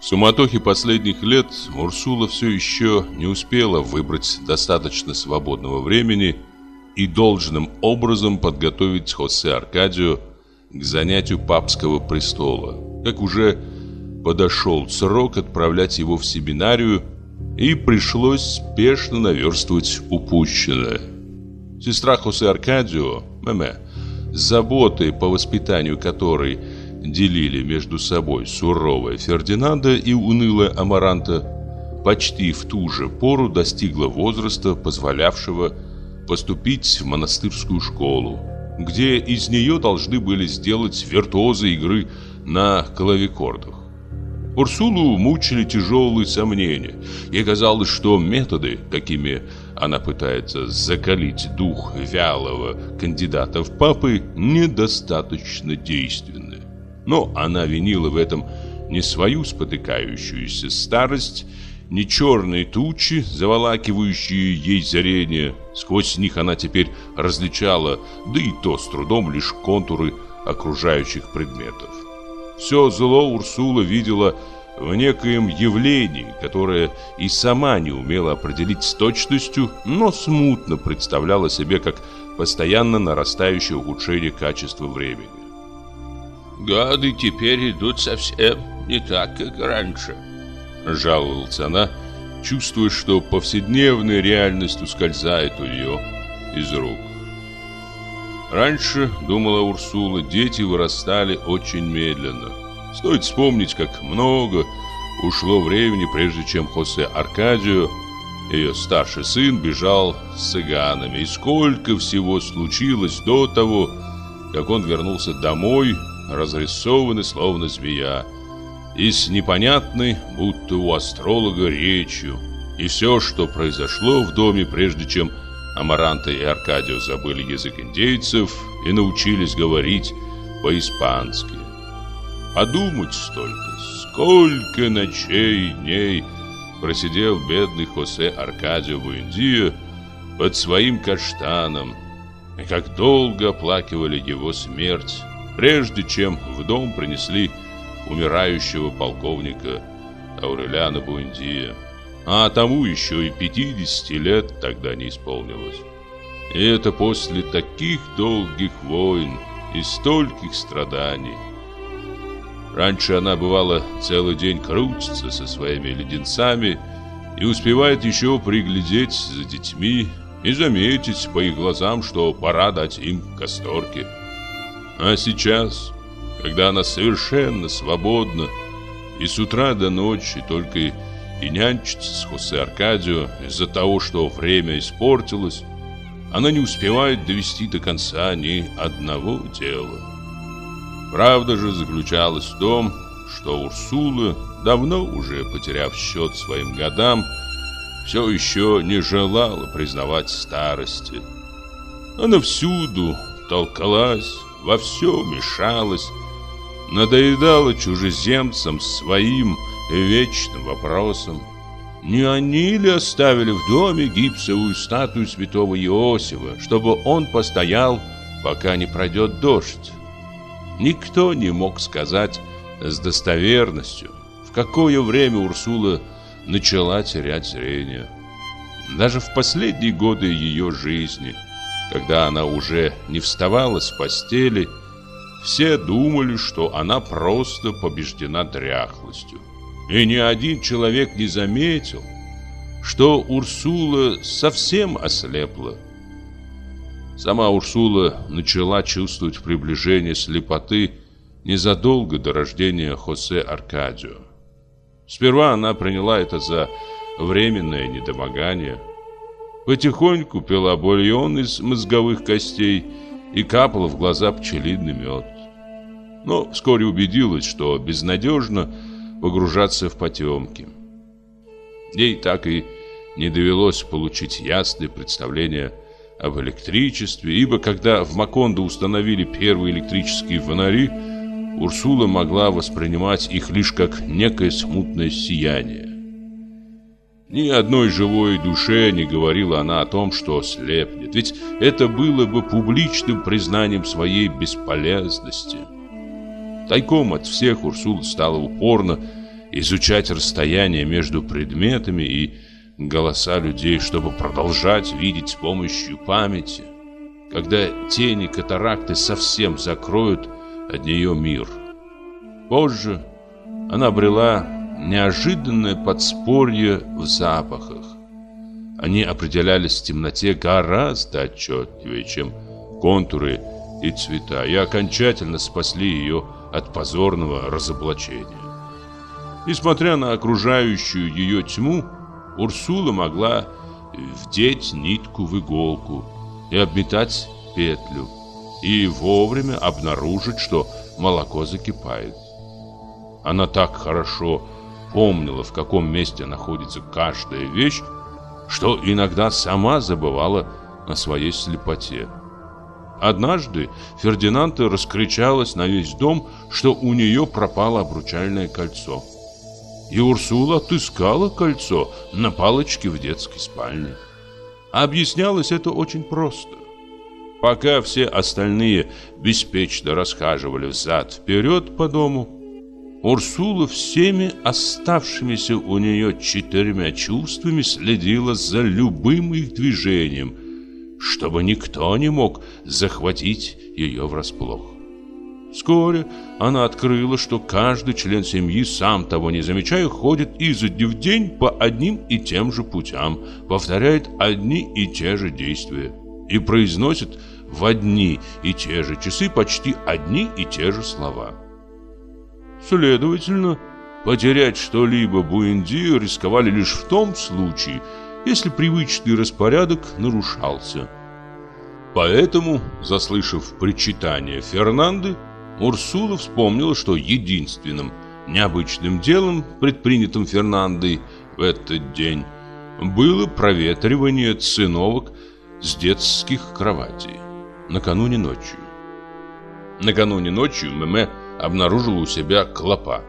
В суматохе последних лет Урсула все еще не успела выбрать достаточно свободного времени и должным образом подготовить Хосе Аркадию к занятию папского престола, как уже подошел срок отправлять его в семинарию, и пришлось спешно наверстывать упущенное. Сестра Хосе Аркадио, Меме, заботой по воспитанию которой делили между собой суровая Фердинанда и унылая Амаранта, почти в ту же пору достигла возраста, позволявшего поступить в монастырскую школу, где из нее должны были сделать виртуозы игры на клавикордах. Урсулу мучили тяжелые сомнения. Ей казалось, что методы, какими она пытается закалить дух вялого кандидата в папы, недостаточно действенны. Но она винила в этом не свою спотыкающуюся старость, не черные тучи, заволакивающие ей зрение. Сквозь них она теперь различала, да и то с трудом, лишь контуры окружающих предметов. Все зло Урсула видела в некоем явлении, которое и сама не умела определить с точностью, но смутно представляла себе как постоянно нарастающее ухудшение качества времени. «Годы теперь идут совсем не так, как раньше», — жаловалась она, чувствуя, что повседневная реальность ускользает у нее из рук. Раньше, думала Урсула, дети вырастали очень медленно. Стоит вспомнить, как много ушло времени, прежде чем Хосе Аркадио, ее старший сын, бежал с цыганами. И сколько всего случилось до того, как он вернулся домой, разрисованный словно змея, и с непонятной, будто у астролога, речью. И все, что произошло в доме, прежде чем Амаранта и Аркадио забыли язык индейцев и научились говорить по-испански. Подумать столько, сколько ночей и дней просидел бедный Хосе Аркадио Буэндио под своим каштаном, и как долго оплакивали его смерть, прежде чем в дом принесли умирающего полковника Аурелиана Буэндия а тому еще и 50 лет тогда не исполнилось. И это после таких долгих войн и стольких страданий. Раньше она бывала целый день крутится со своими леденцами и успевает еще приглядеть за детьми и заметить по их глазам, что пора дать им касторки. А сейчас, когда она совершенно свободна и с утра до ночи только и нянчится с Хосе Аркадио из-за того, что время испортилось, она не успевает довести до конца ни одного дела. Правда же заключалась в том, что Урсула, давно уже потеряв счет своим годам, все еще не желала признавать старости. Она всюду толкалась, во все мешалась, надоедала чужеземцам своим вечным вопросом. Не они ли оставили в доме гипсовую статую святого Иосифа, чтобы он постоял, пока не пройдет дождь? Никто не мог сказать с достоверностью, в какое время Урсула начала терять зрение. Даже в последние годы ее жизни, когда она уже не вставала с постели, все думали, что она просто побеждена дряхлостью. И ни один человек не заметил, что Урсула совсем ослепла. Сама Урсула начала чувствовать приближение слепоты незадолго до рождения Хосе Аркадио. Сперва она приняла это за временное недомогание. Потихоньку пила бульон из мозговых костей и капала в глаза пчелиный мед. Но вскоре убедилась, что безнадежно погружаться в потемки. Ей так и не довелось получить ясное представление об электричестве, ибо когда в Макондо установили первые электрические фонари, Урсула могла воспринимать их лишь как некое смутное сияние. Ни одной живой душе не говорила она о том, что слепнет, ведь это было бы публичным признанием своей бесполезности. Тайком от всех Урсула стала упорно изучать расстояние между предметами и голоса людей, чтобы продолжать видеть с помощью памяти, когда тени катаракты совсем закроют от нее мир. Позже она обрела неожиданное подспорье в запахах. Они определялись в темноте гораздо отчетливее, чем контуры и цвета, и окончательно спасли ее от позорного разоблачения. Несмотря на окружающую ее тьму, Урсула могла вдеть нитку в иголку и обметать петлю, и вовремя обнаружить, что молоко закипает. Она так хорошо помнила, в каком месте находится каждая вещь, что иногда сама забывала о своей слепоте. Однажды Фердинанда раскричалась на весь дом, что у нее пропало обручальное кольцо. И Урсула отыскала кольцо на палочке в детской спальне. Объяснялось это очень просто. Пока все остальные беспечно расхаживали взад-вперед по дому, Урсула всеми оставшимися у нее четырьмя чувствами следила за любым их движением, чтобы никто не мог захватить ее врасплох. Вскоре она открыла, что каждый член семьи, сам того не замечая, ходит изо дня в день по одним и тем же путям, повторяет одни и те же действия и произносит в одни и те же часы почти одни и те же слова. Следовательно, потерять что-либо Буэнди рисковали лишь в том случае, если привычный распорядок нарушался. Поэтому, заслышав причитание Фернанды, Урсула вспомнила, что единственным необычным делом, предпринятым Фернандой в этот день, было проветривание циновок с детских кроватей накануне ночью. Накануне ночью Мэмэ обнаружила у себя клопа.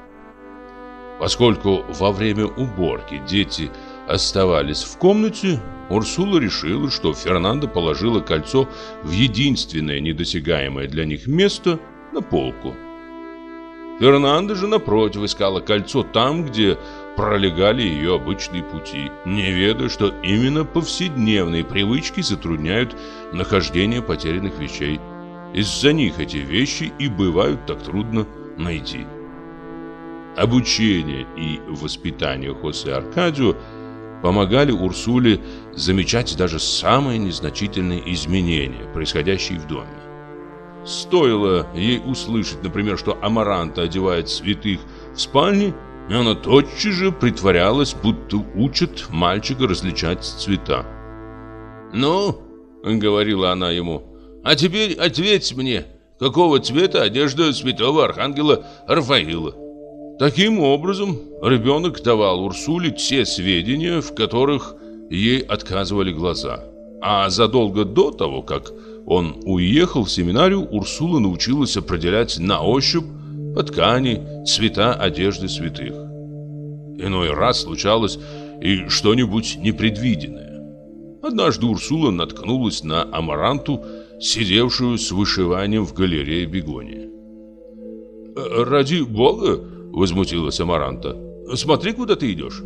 Поскольку во время уборки дети оставались в комнате, Урсула решила, что Фернандо положила кольцо в единственное недосягаемое для них место на полку. Фернандо же, напротив, искала кольцо там, где пролегали ее обычные пути, не ведая, что именно повседневные привычки затрудняют нахождение потерянных вещей. Из-за них эти вещи и бывают так трудно найти. Обучение и воспитание Хосе Аркадио помогали Урсуле замечать даже самые незначительные изменения, происходящие в доме. Стоило ей услышать, например, что Амаранта одевает святых в спальне, и она тотчас же притворялась, будто учит мальчика различать цвета. «Ну?» — говорила она ему. А теперь ответь мне, какого цвета одежда святого архангела Рафаила? Таким образом, ребенок давал Урсуле те сведения, в которых ей отказывали глаза. А задолго до того, как он уехал в семинарию, Урсула научилась определять на ощупь по ткани цвета одежды святых. Иной раз случалось и что-нибудь непредвиденное. Однажды Урсула наткнулась на амаранту, сидевшую с вышиванием в галерее Бегония. «Э, «Ради бога!» — возмутилась Амаранта. «Смотри, куда ты идешь!»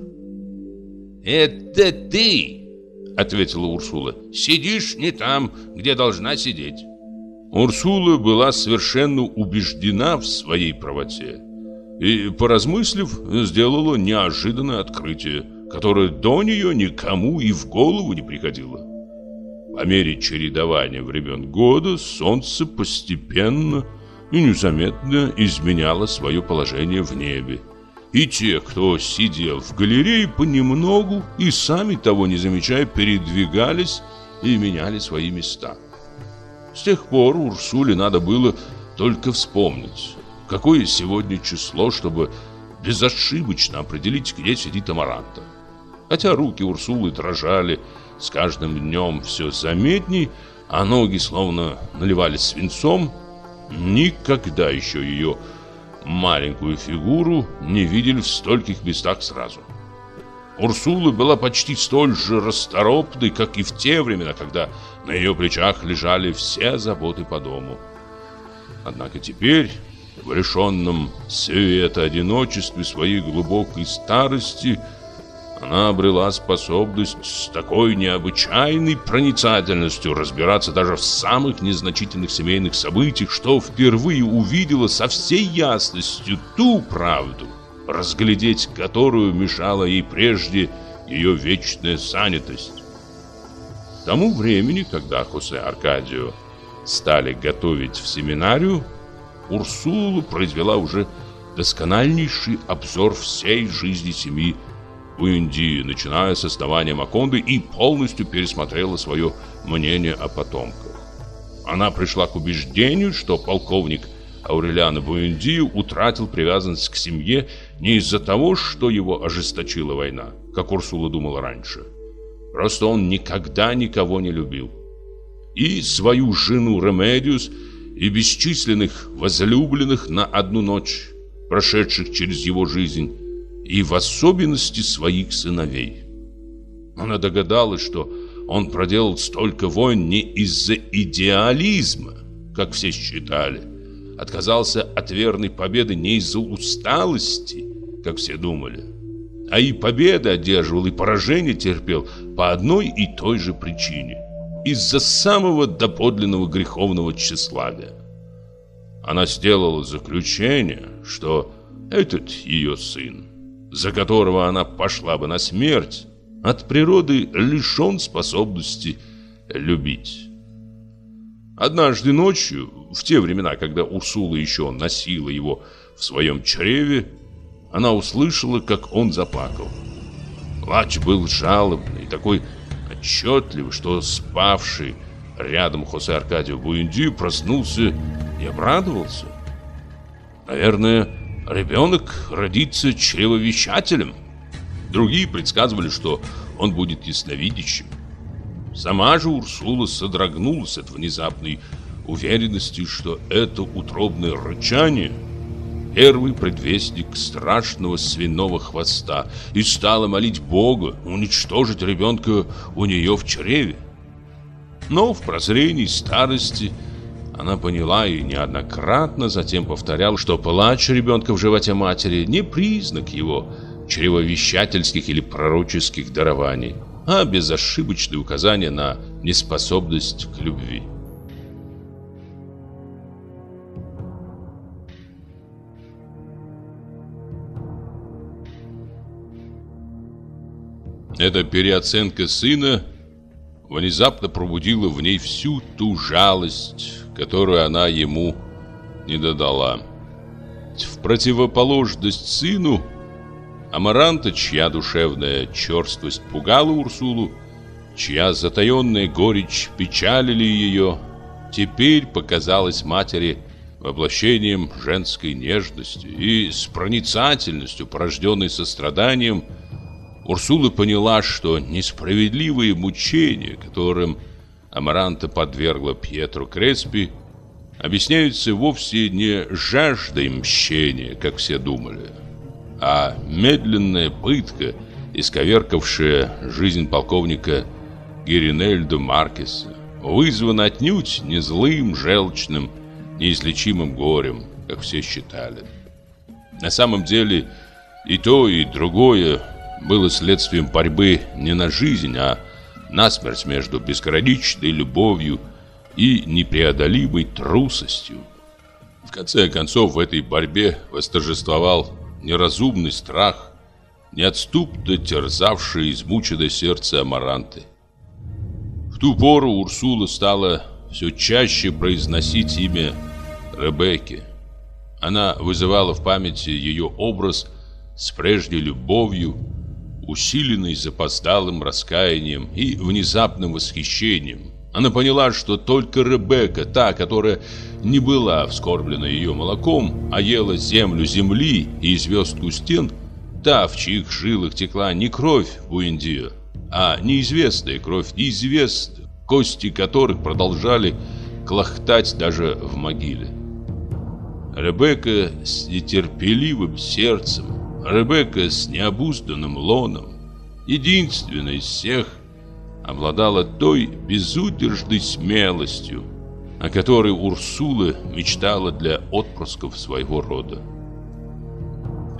«Это ты!» — ответила Урсула. «Сидишь не там, где должна сидеть». Урсула была совершенно убеждена в своей правоте и, поразмыслив, сделала неожиданное открытие, которое до нее никому и в голову не приходило. По мере чередования времен года солнце постепенно и незаметно изменяло свое положение в небе. И те, кто сидел в галерее, понемногу и сами того не замечая, передвигались и меняли свои места. С тех пор Урсуле надо было только вспомнить, какое сегодня число, чтобы безошибочно определить, где сидит Амаранта. Хотя руки Урсулы дрожали, с каждым днем все заметней, а ноги словно наливались свинцом. Никогда еще ее маленькую фигуру не видели в стольких местах сразу. Урсула была почти столь же расторопной, как и в те времена, когда на ее плечах лежали все заботы по дому. Однако теперь в лишенном света одиночестве своей глубокой старости она обрела способность с такой необычайной проницательностью разбираться даже в самых незначительных семейных событиях, что впервые увидела со всей ясностью ту правду, разглядеть которую мешала ей прежде ее вечная занятость. К тому времени, когда Хосе Аркадио стали готовить в семинарию, Урсула произвела уже доскональнейший обзор всей жизни семьи в начиная с основания Макондо и полностью пересмотрела свое мнение о потомках. Она пришла к убеждению, что полковник Аурелиано Буэндиа утратил привязанность к семье не из-за того, что его ожесточила война, как Урсула думала раньше. Просто он никогда никого не любил. И свою жену Ремедиос, и бесчисленных возлюбленных на одну ночь, прошедших через его жизнь, и в особенности своих сыновей. Она догадалась, что он проделал столько войн не из-за идеализма, как все считали, отказался от верной победы не из-за усталости, как все думали, а и победы одерживал, и поражение терпел по одной и той же причине – из-за самого доподлинного греховного тщеславия. Она сделала заключение, что этот ее сын за которого она пошла бы на смерть, от природы лишен способности любить. Однажды ночью, в те времена, когда Урсула еще носила его в своем чреве, она услышала, как он заплакал. Плач был жалобный, такой отчетливый, что спавший рядом Хосе Аркадио Буэнди проснулся и обрадовался. Наверное, ребенок родится чревовещателем. Другие предсказывали, что он будет ясновидящим. Сама же Урсула содрогнулась от внезапной уверенности, что это утробное рычание – первый предвестник страшного свиного хвоста и стала молить Бога уничтожить ребенка у нее в чреве. Но в прозрении старости – она поняла и неоднократно затем повторяла, что плач ребенка в животе матери не признак его чревовещательских или пророческих дарований, а безошибочное указание на неспособность к любви. Эта переоценка сына внезапно пробудила в ней всю ту жалость, которую она ему не додала. В противоположность сыну, Амаранта, чья душевная черствость пугала Урсулу, чья затаенная горечь печалили ее, теперь показалась матери воплощением женской нежности и с проницательностью, порожденной состраданием, Урсула поняла, что несправедливые мучения, которым Амаранта подвергла Пьетру Креспи, объясняются вовсе не жаждой мщения, как все думали, а медленная пытка, исковеркавшая жизнь полковника Гиринельда Маркеса, вызвана отнюдь не злым, желчным, неизлечимым горем, как все считали. На самом деле и то, и другое было следствием борьбы не на жизнь, а насмерть между безграничной любовью и непреодолимой трусостью. В конце концов, в этой борьбе восторжествовал неразумный страх, неотступно терзавший измученное сердце Амаранты. В ту пору Урсула стала все чаще произносить имя Ребекки. Она вызывала в памяти ее образ с прежней любовью, усиленной запоздалым раскаянием и внезапным восхищением. Она поняла, что только Ребекка, та, которая не была вскорблена ее молоком, а ела землю земли и звездку стен, та, в чьих жилах текла не кровь Буэндио, а неизвестная кровь неизвестных, кости которых продолжали клохтать даже в могиле. Ребекка с нетерпеливым сердцем Ребекка с необузданным лоном, единственной из всех, обладала той безудержной смелостью, о которой Урсула мечтала для отпрысков своего рода.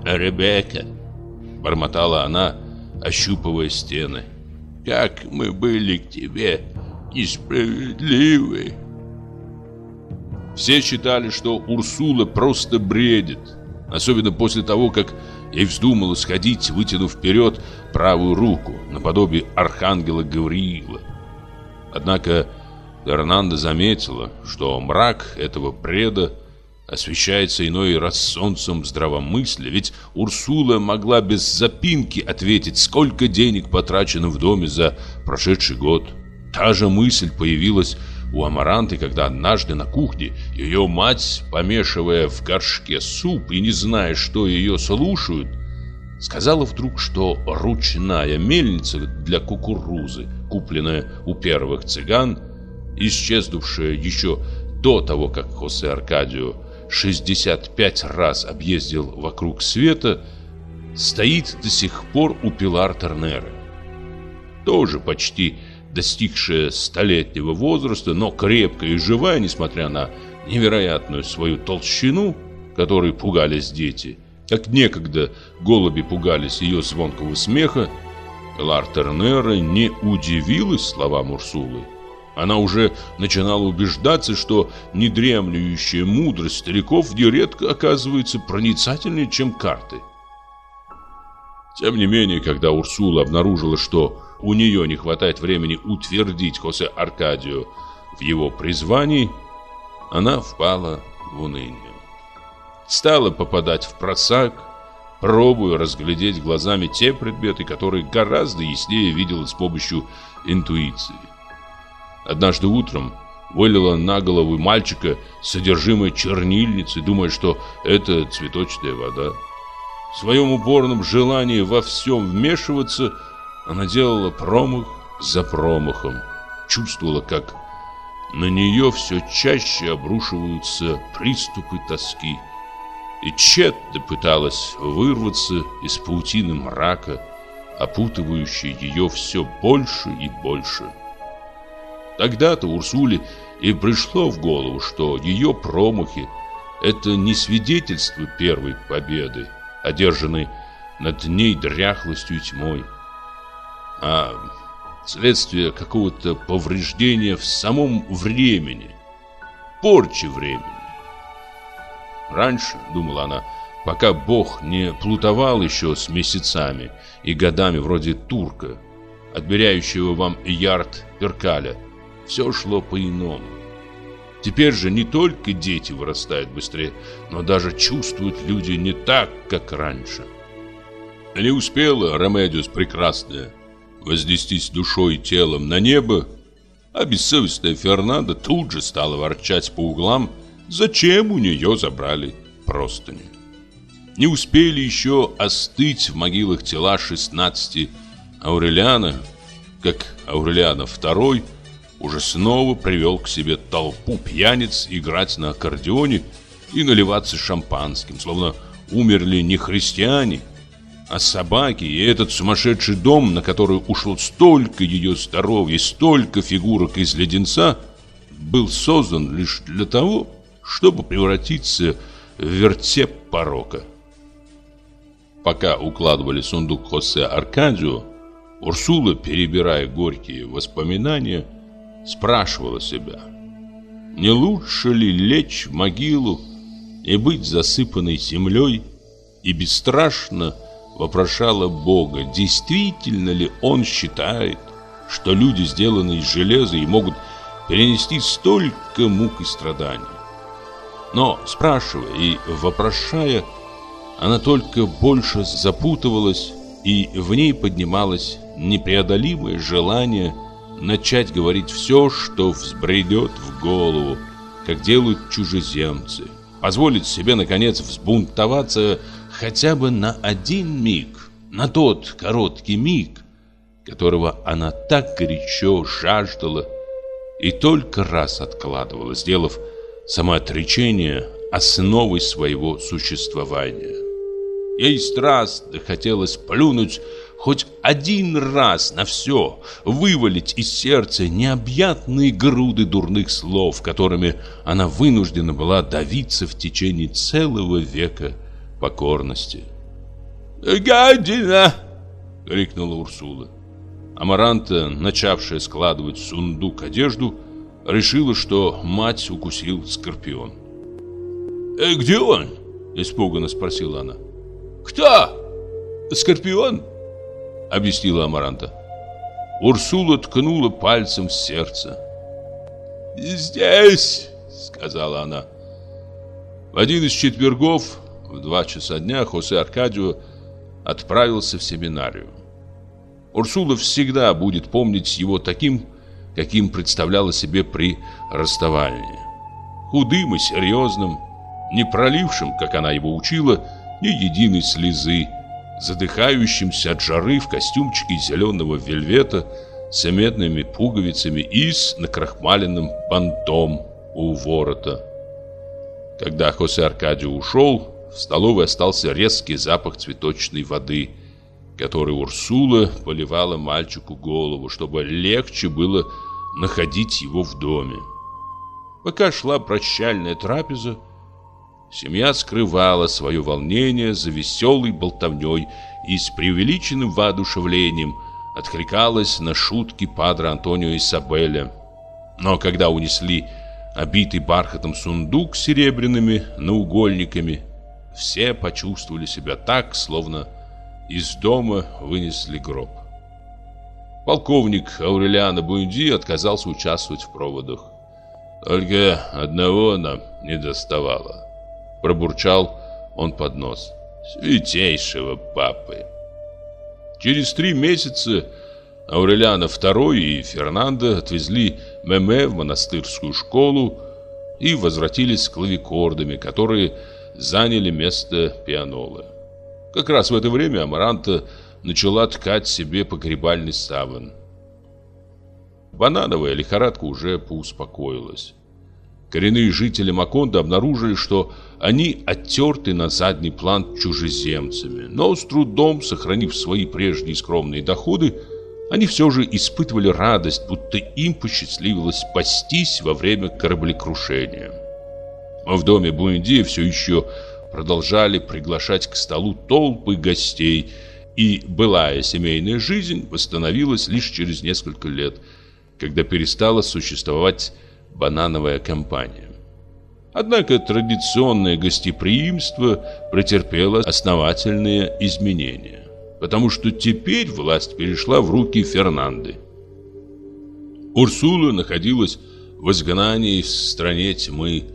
«Ребекка», — бормотала она, ощупывая стены, — «как мы были к тебе несправедливы». Все считали, что Урсула просто бредит, особенно после того, как ей вздумалось сходить, вытянув вперед правую руку, наподобие архангела Гавриила. Однако Эрнанда заметила, что мрак этого бреда освещается иной раз солнцем здравомыслия, ведь Урсула могла без запинки ответить, сколько денег потрачено в доме за прошедший год. Та же мысль появилась у Амаранты, когда однажды на кухне ее мать, помешивая в горшке суп и не зная, что ее слушают, сказала вдруг, что ручная мельница для кукурузы, купленная у первых цыган, исчезнувшая еще до того, как Хосе Аркадио 65 раз объездил вокруг света, стоит до сих пор у Пилар Тернера. Тоже почти достигшая столетнего возраста, но крепкая и живая, несмотря на невероятную свою толщину, которой пугались дети, как некогда голуби пугались ее звонкого смеха, Лар Тернера не удивилась словам Урсулы. Она уже начинала убеждаться, что недремлющая мудрость стариков нередко оказывается проницательнее, чем карты. Тем не менее, когда Урсула обнаружила, что у нее не хватает времени утвердить Хосе Аркадию в его призвании, она впала в уныние. Стала попадать в просак, пробуя разглядеть глазами те предметы, которые гораздо яснее видела с помощью интуиции. Однажды утром вылила на голову мальчика содержимое чернильницы, думая, что это цветочная вода. В своем упорном желании во всем вмешиваться – она делала промах за промахом, чувствовала, как на нее все чаще обрушиваются приступы тоски, и тщетно пыталась вырваться из паутины мрака, опутывающей ее все больше и больше. Тогда-то Урсуле и пришло в голову, что ее промахи – это не свидетельство первой победы, одержанной над ней дряхлостью и тьмой, а следствие какого-то повреждения в самом времени, порчи времени. Раньше, думала она, пока Бог не плутовал еще с месяцами и годами вроде турка, отмеряющего вам ярд перкаля, все шло по-иному. Теперь же не только дети вырастают быстрее, но даже чувствуют люди не так, как раньше. Не успела Ремедиос прекрасная вознестись душой и телом на небо, а бессовестная Фернанда тут же стала ворчать по углам, зачем у нее забрали простыни. Не успели еще остыть в могилах тела 16 Аурелиана, как Аурелиана II уже снова привел к себе толпу пьяниц играть на аккордеоне и наливаться шампанским, словно умерли не христиане, а собаки и этот сумасшедший дом, на который ушло столько ее здоровья, столько фигурок из леденца, был создан лишь для того, чтобы превратиться в вертеп порока. Пока укладывали сундук Хосе Аркадио, Урсула, перебирая горькие воспоминания, спрашивала себя, не лучше ли лечь в могилу и быть засыпанной землей и бесстрашно вопрошала Бога, действительно ли он считает, что люди, сделанные из железа, и могут перенести столько мук и страданий. Но, спрашивая и вопрошая, она только больше запутывалась, и в ней поднималось непреодолимое желание начать говорить все, что взбредет в голову, как делают чужеземцы. Позволить себе, наконец, взбунтоваться хотя бы на один миг, на тот короткий миг, которого она так горячо жаждала и только раз откладывала, сделав самоотречение основой своего существования. Ей страстно хотелось плюнуть хоть один раз на все вывалить из сердца необъятные груды дурных слов, которыми она вынуждена была давиться в течение целого века покорности. «Гадина!» — крикнула Урсула. Амаранта, начавшая складывать в сундук одежду, решила, что мать укусил скорпион. «Э, «Где он?» – испуганно спросила она. «Кто? Скорпион?» – объяснила Амаранта. Урсула ткнула пальцем в сердце. «Здесь!» – сказала она. В один из четвергов в два часа дня Хосе Аркадио отправился в семинарию. Урсула всегда будет помнить его таким, каким представляла себе при расставании. Худым и серьезным, не пролившим, как она его учила, ни единой слезы, задыхающимся от жары в костюмчике зеленого вельвета с медными пуговицами и с накрахмаленным бантом у ворота. Когда Хосе Аркадио ушел, в столовой остался резкий запах цветочной воды – которой Урсула поливала мальчику голову, чтобы легче было находить его в доме. Пока шла прощальная трапеза, семья скрывала свое волнение за веселой болтовней и с преувеличенным воодушевлением откликалась на шутки падра Антонио Исабеля. Но когда унесли обитый бархатом сундук с серебряными наугольниками, все почувствовали себя так, словно из дома вынесли гроб. Полковник Аурелиано Буэнди отказался участвовать в проводах. «Только одного нам не доставало», – пробурчал он под нос. «Святейшего папы». Через три месяца Аурелиано II и Фернандо отвезли Меме в монастырскую школу и возвратились с клавикордами, которые заняли место пианола. Как раз в это время Амаранта начала ткать себе погребальный саван. Банановая лихорадка уже поуспокоилась. Коренные жители Маконда обнаружили, что они оттерты на задний план чужеземцами, но с трудом, сохранив свои прежние скромные доходы, они все же испытывали радость, будто им посчастливилось спастись во время кораблекрушения. В доме Буэнди все еще продолжали приглашать к столу толпы гостей, и былая семейная жизнь восстановилась лишь через несколько лет, когда перестала существовать банановая компания. Однако традиционное гостеприимство претерпело основательные изменения, потому что теперь власть перешла в руки Фернанды. Урсула находилась в изгнании в стране тьмы,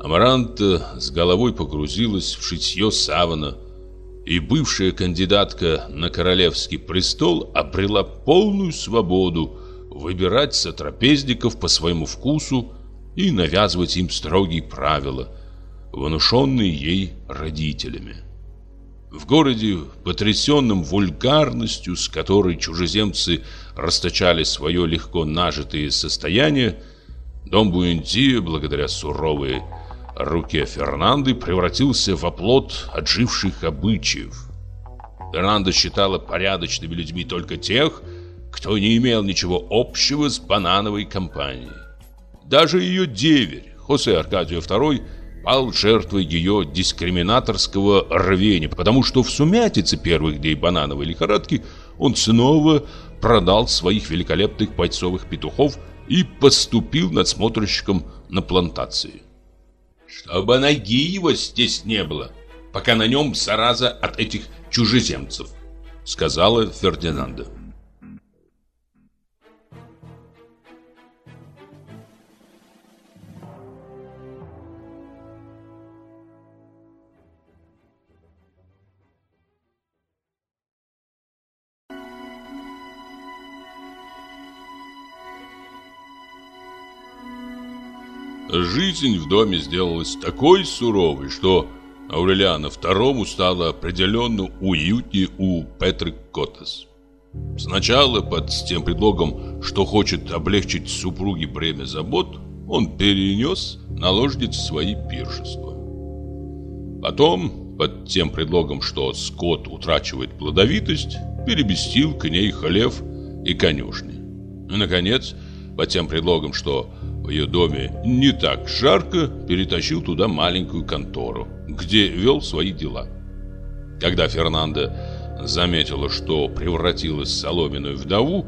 Амаранта с головой погрузилась в шитье савана, и бывшая кандидатка на королевский престол обрела полную свободу выбирать сотрапезников по своему вкусу и навязывать им строгие правила, внушенные ей родителями. В городе, потрясенном вульгарностью, с которой чужеземцы расточали свое легко нажитое состояние, дом Буэнди, благодаря суровой руке Фернанды превратился в оплот отживших обычаев. Фернанда считала порядочными людьми только тех, кто не имел ничего общего с банановой компанией. Даже ее деверь, Хосе Аркадио II, пал жертвой ее дискриминаторского рвения, потому что в сумятице первых дней банановой лихорадки он снова продал своих великолепных бойцовых петухов и поступил надсмотрщиком на плантации чтобы ноги его здесь не было, пока на нем зараза от этих чужеземцев, сказала Фердинанда. Жизнь в доме сделалась такой суровой, что Аурелиана II стало определенно уютнее у Петры Котас. Сначала под тем предлогом, что хочет облегчить супруге бремя забот, он перенес наложниц свои пиршества. Потом, под тем предлогом, что скот утрачивает плодовитость, переместил к ней хлев и конюшни. И, наконец, под тем предлогом, что в ее доме не так жарко, перетащил туда маленькую контору, где вел свои дела. Когда Фернандо заметила, что превратилась в соломенную вдову,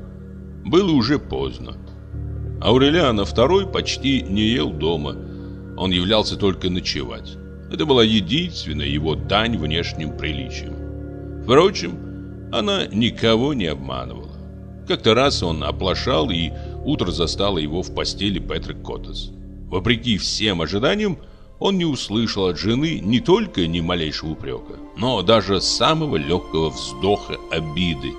было уже поздно. Аурелиана II почти не ел дома, он являлся только ночевать. Это была единственная его дань внешним приличиям. Впрочем, она никого не обманывала. Как-то раз он оплошал, и утро застало его в постели Петрик Коттес. Вопреки всем ожиданиям, он не услышал от жены не только ни малейшего упрека, но даже самого легкого вздоха обиды.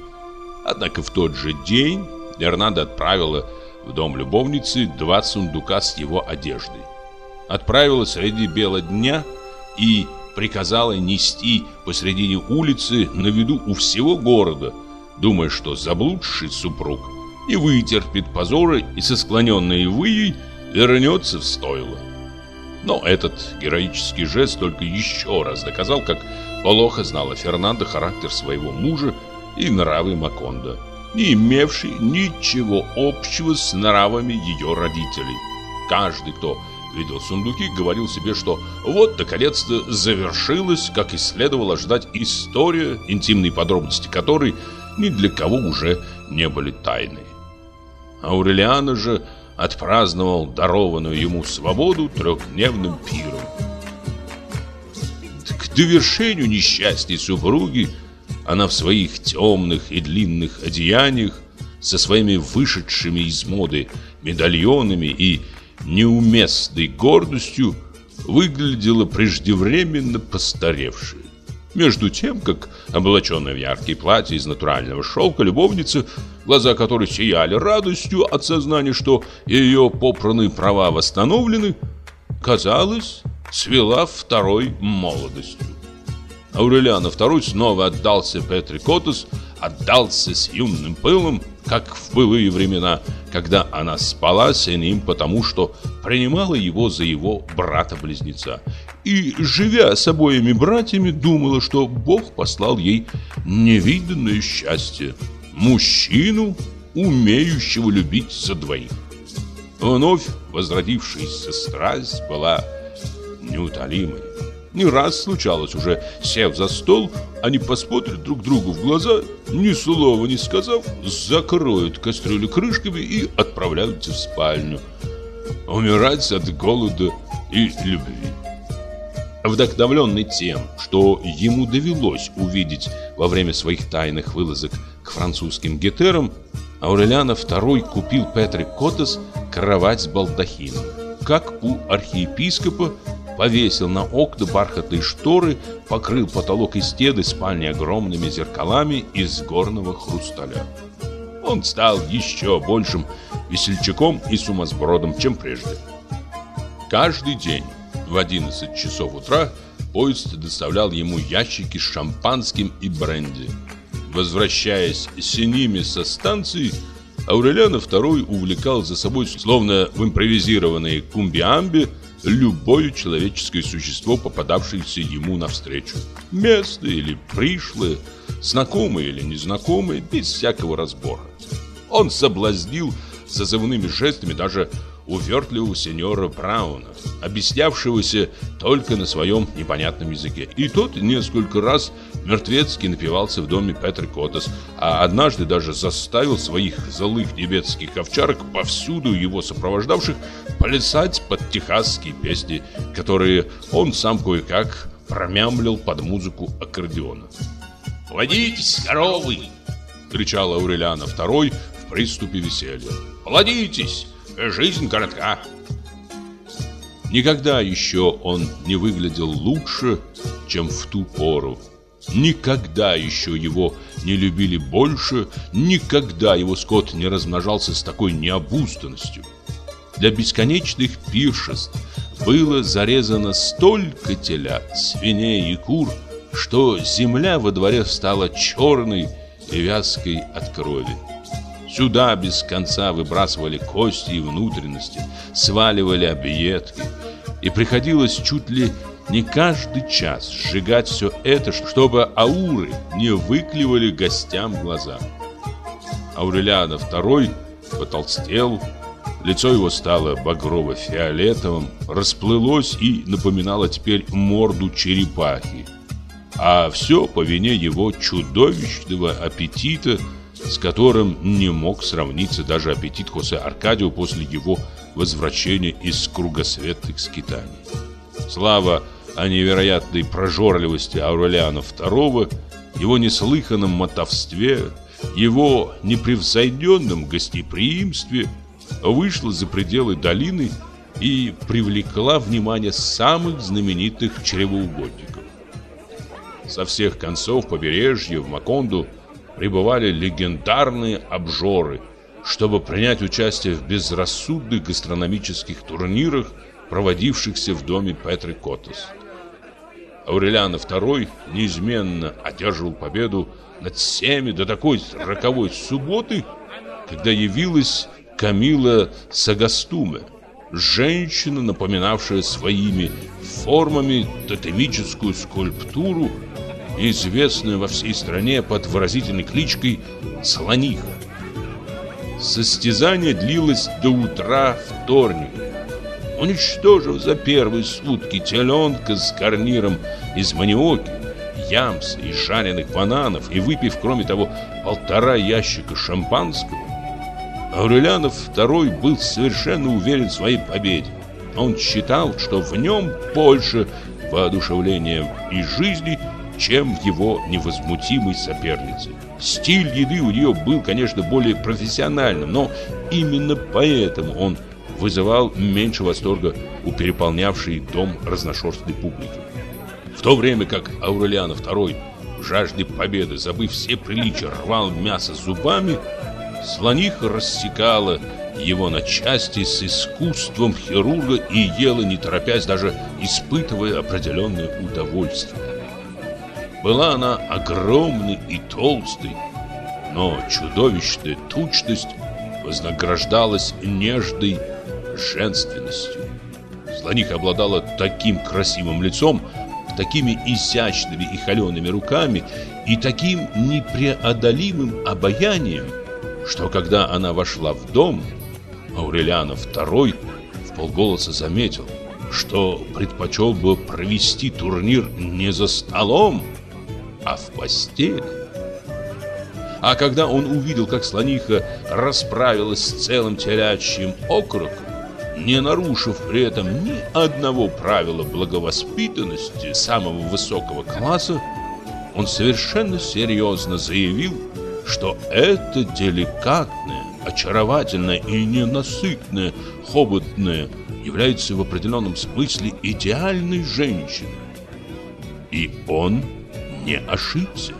Однако в тот же день Эрнанда отправила в дом любовницы два сундука с его одеждой. Отправила среди бела дня и приказала нести посредине улицы на виду у всего города, думая, что заблудший супруг не вытерпит позора и со склоненной выей вернется в стойло. Но этот героический жест только еще раз доказал, как плохо знала Фернандо характер своего мужа и нравы Макондо, не имевший ничего общего с нравами ее родителей. Каждый, кто видел сундуки, говорил себе, что вот наконец-то завершилась, как и следовало ждать, история, интимные подробности которой ни для кого уже не были тайной. Аурелиана же отпраздновал дарованную ему свободу трехдневным пиром. К довершению несчастья супруги она в своих темных и длинных одеяниях со своими вышедшими из моды медальонами и неуместной гордостью выглядела преждевременно постаревшей. Между тем, как облаченная в яркие платья из натурального шелка любовница, глаза которой сияли радостью от сознания, что ее попранные права восстановлены, казалось, свела второй молодостью. Аурелиана II снова отдался Петре Котус, отдался с юным пылом, как в былые времена, когда она спала с ним потому, что принимала его за его брата-близнеца. И, живя с обоими братьями, думала, что Бог послал ей невиданное счастье. Мужчину, умеющего любить за двоих. Вновь возродившаяся страсть была неутолимой. Не раз случалось уже, сев за стол, они посмотрят друг другу в глаза, ни слова не сказав, закроют кастрюлю крышками и отправляются в спальню. Умирать от голода и любви. Вдохновленный тем, что ему довелось увидеть во время своих тайных вылазок к французским гетерам, Аурелиана II купил Петре Котес кровать с балдахином, как у архиепископа повесил на окна бархатные шторы, покрыл потолок и стены спальни огромными зеркалами из горного хрусталя. Он стал еще большим весельчаком и сумасбродом, чем прежде. Каждый день в 11 часов утра поезд доставлял ему ящики с шампанским и бренди. Возвращаясь с ними со станции, Аурелиана II увлекал за собой, словно в импровизированной кумбиамбе, любое человеческое существо, попадавшееся ему навстречу. Местное или пришлое, знакомое или незнакомое, без всякого разбора. Он соблазнил зазывными жестами даже увертливого сеньора Брауна, объяснявшегося только на своем непонятном языке. И тот несколько раз мертвецки напивался в доме Петр Котас, а однажды даже заставил своих злых немецких овчарок, повсюду его сопровождавших, плясать под техасские песни, которые он сам кое-как промямлил под музыку аккордеона. «Плодитесь, коровы!» — кричал Аурелиана II в приступе веселья. «Плодитесь! Жизнь коротка!» Никогда еще он не выглядел лучше, чем в ту пору. Никогда еще его не любили больше, никогда его скот не размножался с такой необузданностью. Для бесконечных пиршеств было зарезано столько телят, свиней и кур, что земля во дворе стала черной и вязкой от крови. Сюда без конца выбрасывали кости и внутренности, сваливали объедки, и приходилось чуть ли не каждый час сжигать все это, чтобы ауры не выклевали гостям глаза. Аурелиана II потолстел, лицо его стало багрово-фиолетовым, расплылось и напоминало теперь морду черепахи. А все по вине его чудовищного аппетита, с которым не мог сравниться даже аппетит Хосе Аркадио после его возвращения из кругосветных скитаний. Слава о невероятной прожорливости Аурелиана II, его неслыханном мотовстве, его непревзойденном гостеприимстве вышла за пределы долины и привлекла внимание самых знаменитых чревоугодников. Со всех концов побережья в Маконду прибывали легендарные обжоры, чтобы принять участие в безрассудных гастрономических турнирах, проводившихся в доме Петры Котос. Аурелиана II неизменно одерживал победу над всеми до такой роковой субботы, когда явилась Камила Сагастуме, женщина, напоминавшая своими формами тотемическую скульптуру, известную во всей стране под выразительной кличкой Слониха. Состязание длилось до утра вторника уничтожив за первые сутки теленка с гарниром из маниоки, ямса и жареных бананов и выпив, кроме того, полтора ящика шампанского, Аурелянов II был совершенно уверен в своей победе. Он считал, что в нем больше воодушевления и жизни, чем его невозмутимой сопернице. Стиль еды у нее был, конечно, более профессиональным, но именно поэтому он вызывал меньше восторга у переполнявшей дом разношерстной публики. В то время как Аурелианов II в жажде победы, забыв все приличия, рвал мясо зубами, слониха рассекала его на части с искусством хирурга и ела не торопясь, даже испытывая определенное удовольствие. Была она огромной и толстой, но чудовищная тучность вознаграждалась нежной женственностью. Слониха обладала таким красивым лицом, такими изящными и холеными руками и таким непреодолимым обаянием, что когда она вошла в дом, Аурелиана II в полголоса заметил, что предпочел бы провести турнир не за столом, а в постели. А когда он увидел, как слониха расправилась с целым телячьим окроком, не нарушив при этом ни одного правила благовоспитанности самого высокого класса, он совершенно серьезно заявил, что это деликатное, очаровательное и ненасытное хоботное является в определенном смысле идеальной женщиной. И он не ошибся.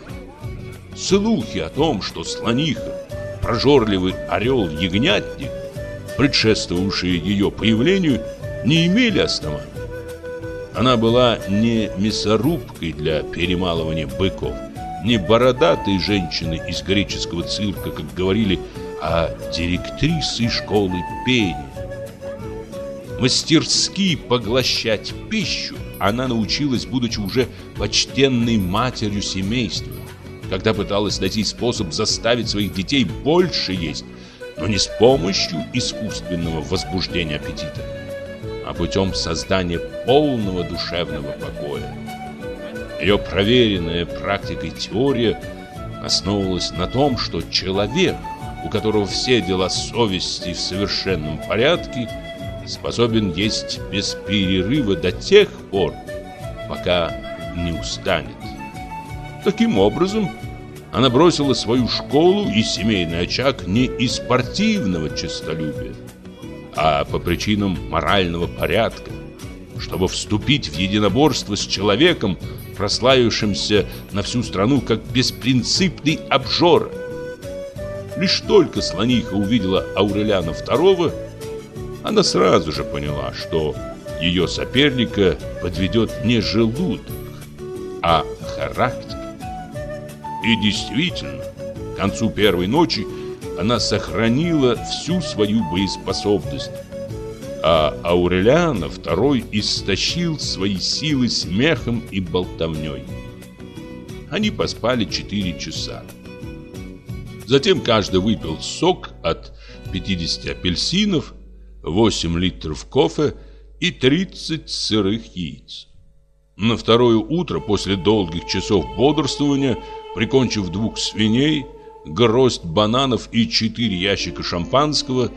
Слухи о том, что слониха, прожорливый орел-ягнятник, предшествовавшие ее появлению, не имели оснований. Она была не мясорубкой для перемалывания быков, не бородатой женщиной из греческого цирка, как говорили, а директрисой школы пения. Мастерски поглощать пищу она научилась, будучи уже почтенной матерью семейства, когда пыталась найти способ заставить своих детей больше есть, но не с помощью искусственного возбуждения аппетита, а путем создания полного душевного покоя. Ее проверенная практикой теория основывалась на том, что человек, у которого все дела совести в совершенном порядке, способен есть без перерыва до тех пор, пока не устанет. Таким образом, она бросила свою школу и семейный очаг не из спортивного честолюбия, а по причинам морального порядка, чтобы вступить в единоборство с человеком, прославившимся на всю страну как беспринципный обжора. Лишь только слониха увидела Аурелиана II, она сразу же поняла, что ее соперника подведет не желудок, а характер. И действительно, к концу первой ночи она сохранила всю свою боеспособность. а Аурелиана второй истощил свои силы смехом и болтовней. Они поспали 4 часа. Затем каждый выпил сок от 50 апельсинов, 8 литров кофе и 30 сырых яиц. На второе утро после долгих часов бодрствования, прикончив двух свиней, гроздь бананов и четыре ящика шампанского,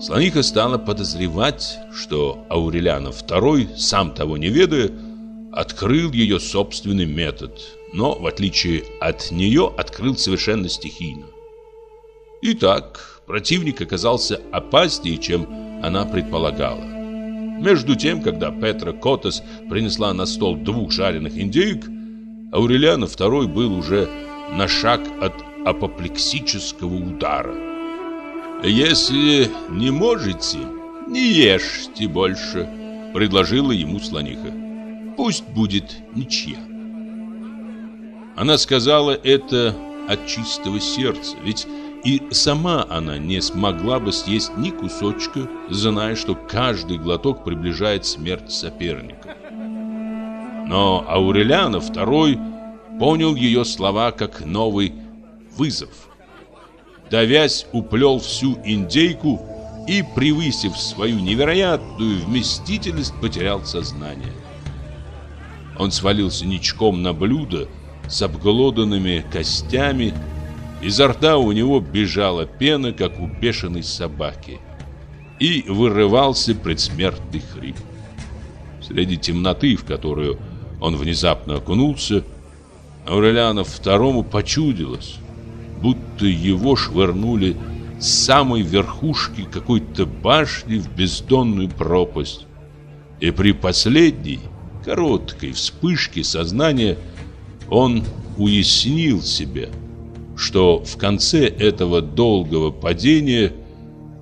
Слониха стала подозревать, что Аурелиана II, сам того не ведая, открыл ее собственный метод, но, в отличие от нее, открыл совершенно стихийно. Итак, противник оказался опаснее, чем она предполагала. Между тем, когда Петра Котас принесла на стол двух жареных индейок, Аурелиана II был уже на шаг от апоплексического удара. «Если не можете, не ешьте больше», — предложила ему слониха. «Пусть будет ничья». Она сказала это от чистого сердца, ведь и сама она не смогла бы съесть ни кусочка, зная, что каждый глоток приближает смерть соперника. Но Аурелиана второй понял ее слова как новый вызов. Давясь, уплел всю индейку и, превысив свою невероятную вместительность, потерял сознание. Он свалился ничком на блюдо с обглоданными костями Изо рта у него бежала пена, как у бешеной собаки. И вырывался предсмертный хрип. Среди темноты, в которую он внезапно окунулся, Аурелиану второму почудилось, будто его швырнули с самой верхушки какой-то башни в бездонную пропасть. И при последней, короткой вспышке сознания он уяснил себе – что в конце этого долгого падения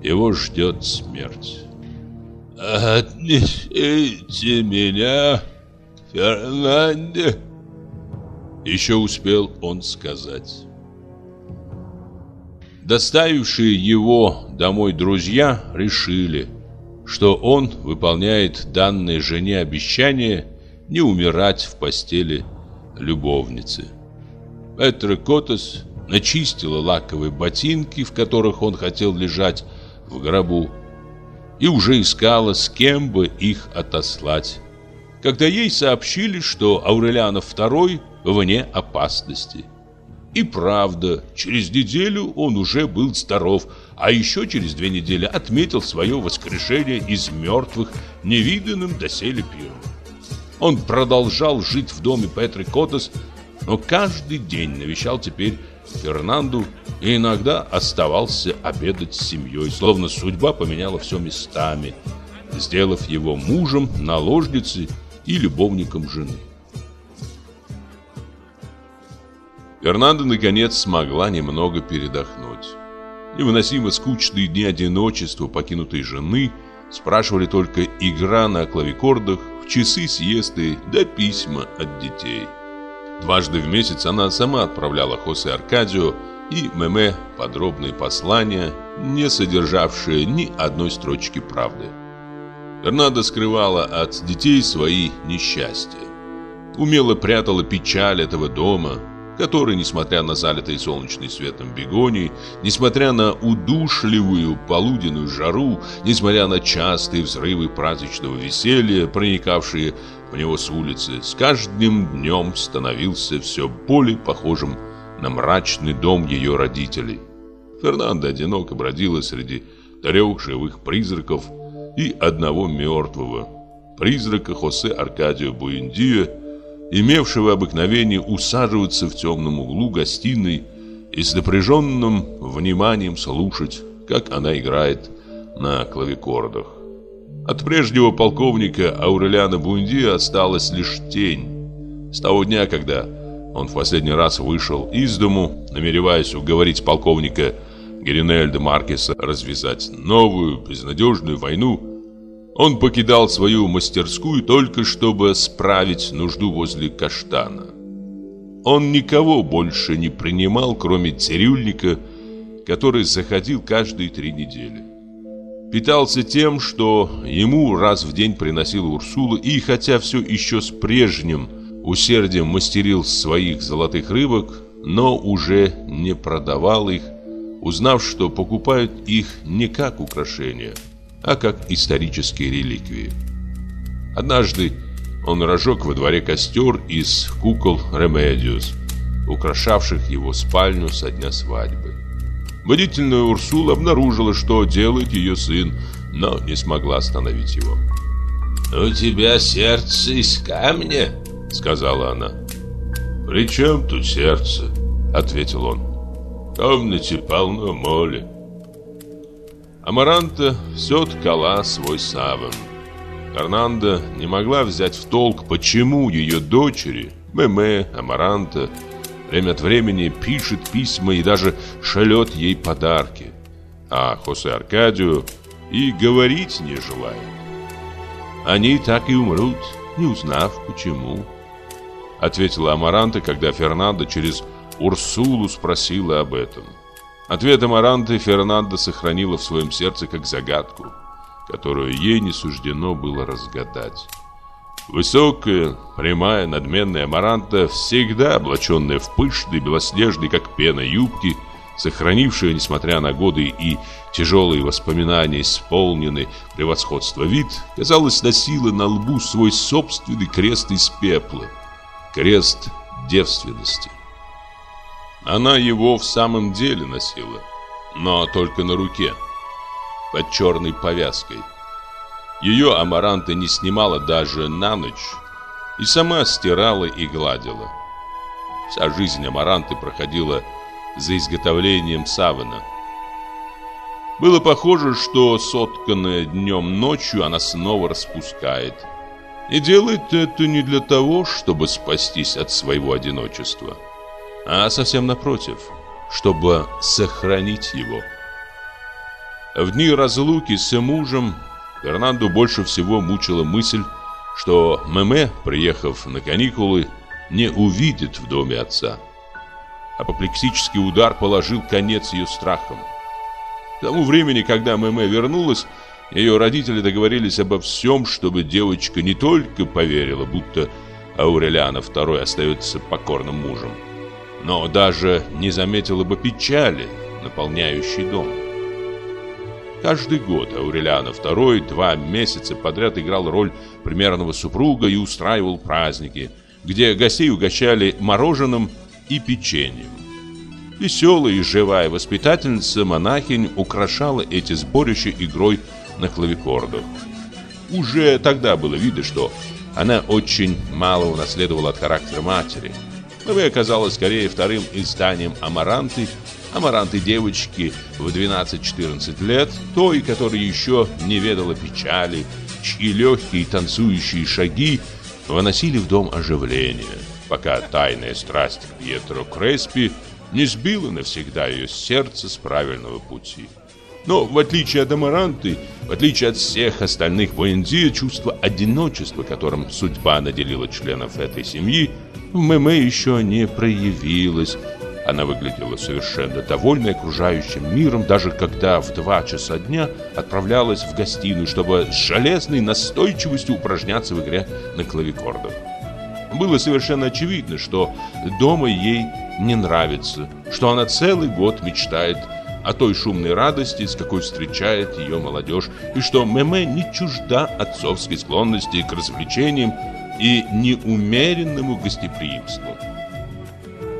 его ждет смерть. «Отнесите меня, Фернанде!» Еще успел он сказать. Доставившие его домой друзья решили, что он выполняет данное жене обещание не умирать в постели любовницы. Петро Котос начистила лаковые ботинки, в которых он хотел лежать в гробу, и уже искала, с кем бы их отослать. Когда ей сообщили, что Аурелианов II вне опасности. И правда, через неделю он уже был здоров, а еще через две недели отметил свое воскрешение из мертвых невиданным доселе пиром. Он продолжал жить в доме Петры Котос, но каждый день навещал теперь Фернанду и иногда оставался обедать с семьей, словно судьба поменяла все местами, сделав его мужем, наложницей и любовником жены. Фернанда наконец смогла немного передохнуть. Невыносимо скучные дни одиночества покинутой жены спрашивали только игра на клавикордах, в часы съезды да письма от детей. Дважды в месяц она сама отправляла Хосе Аркадию и Меме подробные послания, не содержавшие ни одной строчки правды. Фернандо скрывала от детей свои несчастья. Умело прятала печаль этого дома, который, несмотря на залитый солнечным светом бегоний, несмотря на удушливую полуденную жару, несмотря на частые взрывы праздничного веселья, проникавшие в него с улицы, с каждым днем становился все более похожим на мрачный дом ее родителей. Фернандо одиноко бродила среди трех живых призраков и одного мертвого, призрака Хосе Аркадио Буэндио, имевшего обыкновение усаживаться в темном углу гостиной и с напряженным вниманием слушать, как она играет на клавикордах. От прежнего полковника Аурелиана Бунди осталась лишь тень. С того дня, когда он в последний раз вышел из дому, намереваясь уговорить полковника Геринельда Маркеса развязать новую безнадежную войну, он покидал свою мастерскую только чтобы справить нужду возле каштана. Он никого больше не принимал, кроме цирюльника, который заходил каждые три недели. Питался тем, что ему раз в день приносила Урсула, и хотя все еще с прежним усердием мастерил своих золотых рыбок, но уже не продавал их, узнав, что покупают их не как украшения, а как исторические реликвии. Однажды он разжег во дворе костер из кукол Ремедиос, украшавших его спальню со дня свадьбы. Водительная Урсула обнаружила, что делает ее сын, но не смогла остановить его. «У тебя сердце из камня?» — сказала она. «При чем тут сердце?» — ответил он. «В комнате полно моли». Амаранта все ткала свой саван. Фернанда не могла взять в толк, почему ее дочери, Меме, Амаранта, время от времени пишет письма и даже шлет ей подарки. А Хосе Аркадию и говорить не желает. Они так и умрут, не узнав почему. Ответила Амаранта, когда Фернандо через Урсулу спросила об этом. Ответ Амаранты Фернандо сохранила в своем сердце как загадку, которую ей не суждено было разгадать. Высокая, прямая, надменная Амаранта, всегда облаченная в пышный, белоснежный, как пена, юбки, сохранившая, несмотря на годы и тяжелые воспоминания, исполненный превосходство вид, казалось, носила на лбу свой собственный крест из пепла, крест девственности. Она его в самом деле носила, но только на руке, под черной повязкой – ее Амаранта не снимала даже на ночь и сама стирала и гладила. Вся жизнь Амаранты проходила за изготовлением савана. Было похоже, что сотканное днем ночью она снова распускает. И делает это не для того, чтобы спастись от своего одиночества, а совсем напротив, чтобы сохранить его. В дни разлуки с мужем Фернанду больше всего мучила мысль, что Меме, приехав на каникулы, не увидит в доме отца. Апоплексический удар положил конец ее страхам. К тому времени, когда Меме вернулась, ее родители договорились обо всем, чтобы девочка не только поверила, будто Аурелиана II остается покорным мужем, но даже не заметила бы печали, наполняющей дом. Каждый год Аурелиано II два месяца подряд играл роль примерного супруга и устраивал праздники, где гостей угощали мороженым и печеньем. Веселая и живая воспитательница монахинь украшала эти сборища игрой на клавикордах. Уже тогда было видно, что она очень мало унаследовала от характера матери. Новая оказалась скорее вторым изданием Амаранты амаранты девочки в 12-14 лет, той, которая еще не ведала печали, чьи легкие танцующие шаги выносили в дом оживление, пока тайная страсть к Пьетро Креспи не сбила навсегда ее сердце с правильного пути. Но в отличие от Амаранты, в отличие от всех остальных Буэндия, чувство одиночества, которым судьба наделила членов этой семьи, в Мэмэ еще не проявилось, она выглядела совершенно довольной окружающим миром, даже когда в два часа дня отправлялась в гостиную, чтобы с железной настойчивостью упражняться в игре на клавикордах. Было совершенно очевидно, что дома ей не нравится, что она целый год мечтает о той шумной радости, с какой встречает ее молодежь, и что Меме не чужда отцовской склонности к развлечениям и неумеренному гостеприимству.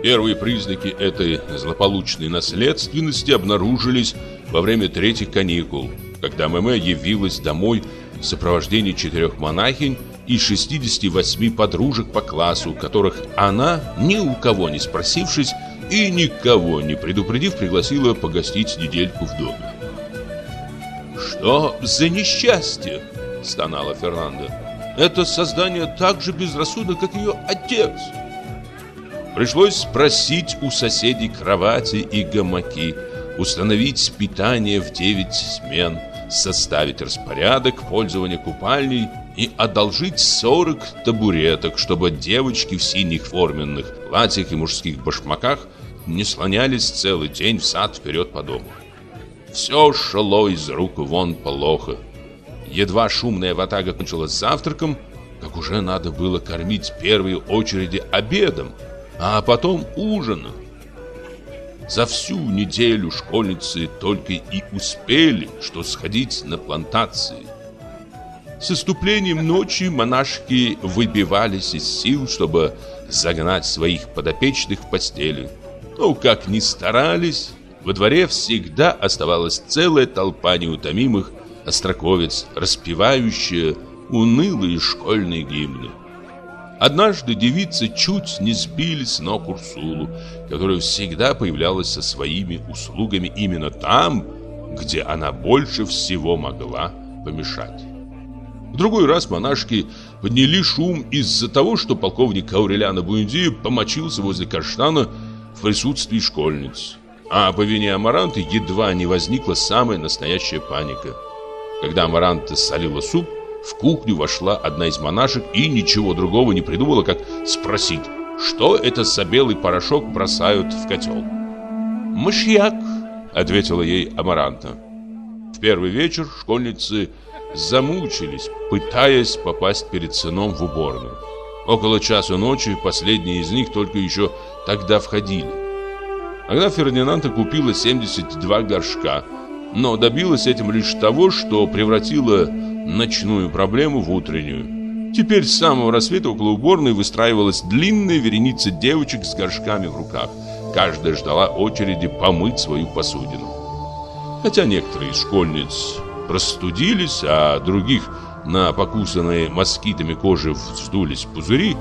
Первые признаки этой злополучной наследственности обнаружились во время третьих каникул, когда Мэмэ явилась домой в сопровождении четырех монахинь и 68 подружек по классу, которых она, ни у кого не спросившись и никого не предупредив, пригласила погостить недельку в доме. «Что за несчастье?» – стонала Фернандо. «Это создание так же безрассудно, как ее отец!» Пришлось спросить у соседей кровати и гамаки, установить питание в 9 смен, составить распорядок пользования купальней и одолжить 40 табуреток, чтобы девочки в синих форменных платьях и мужских башмаках не слонялись целый день в сад вперед по дому. все шло из рук вон плохо. Едва шумная ватага кончилась завтраком, как уже надо было кормить в первой очереди обедом, а потом ужином. За всю неделю школьницы только и успели, что сходить на плантации. С наступлением ночи монашки выбивались из сил, чтобы загнать своих подопечных в постели. Но как ни старались, во дворе всегда оставалась целая толпа неутомимых остроковец, распевающая унылые школьные гимны. Однажды девицы чуть не сбили с ног Урсулу, которая всегда появлялась со своими услугами именно там, где она больше всего могла помешать. В другой раз монашки подняли шум из-за того, что полковник Аурелиана Буэнди помочился возле каштана в присутствии школьниц. А по вине Амаранты едва не возникла самая настоящая паника. Когда Амаранта солила суп, в кухню вошла одна из монашек и ничего другого не придумала, как спросить, что это за белый порошок бросают в котел. «Мышьяк», — ответила ей Амаранта. В первый вечер школьницы замучились, пытаясь попасть перед сыном в уборную. Около часа ночи последние из них только еще тогда входили. Тогда Фердинанда купила 72 горшка, но добилась этим лишь того, что превратила ночную проблему в утреннюю. Теперь с самого рассвета около уборной выстраивалась длинная вереница девочек с горшками в руках. Каждая ждала очереди помыть свою посудину. Хотя некоторые из школьниц простудились, а других на покусанные москитами кожи вздулись пузыри,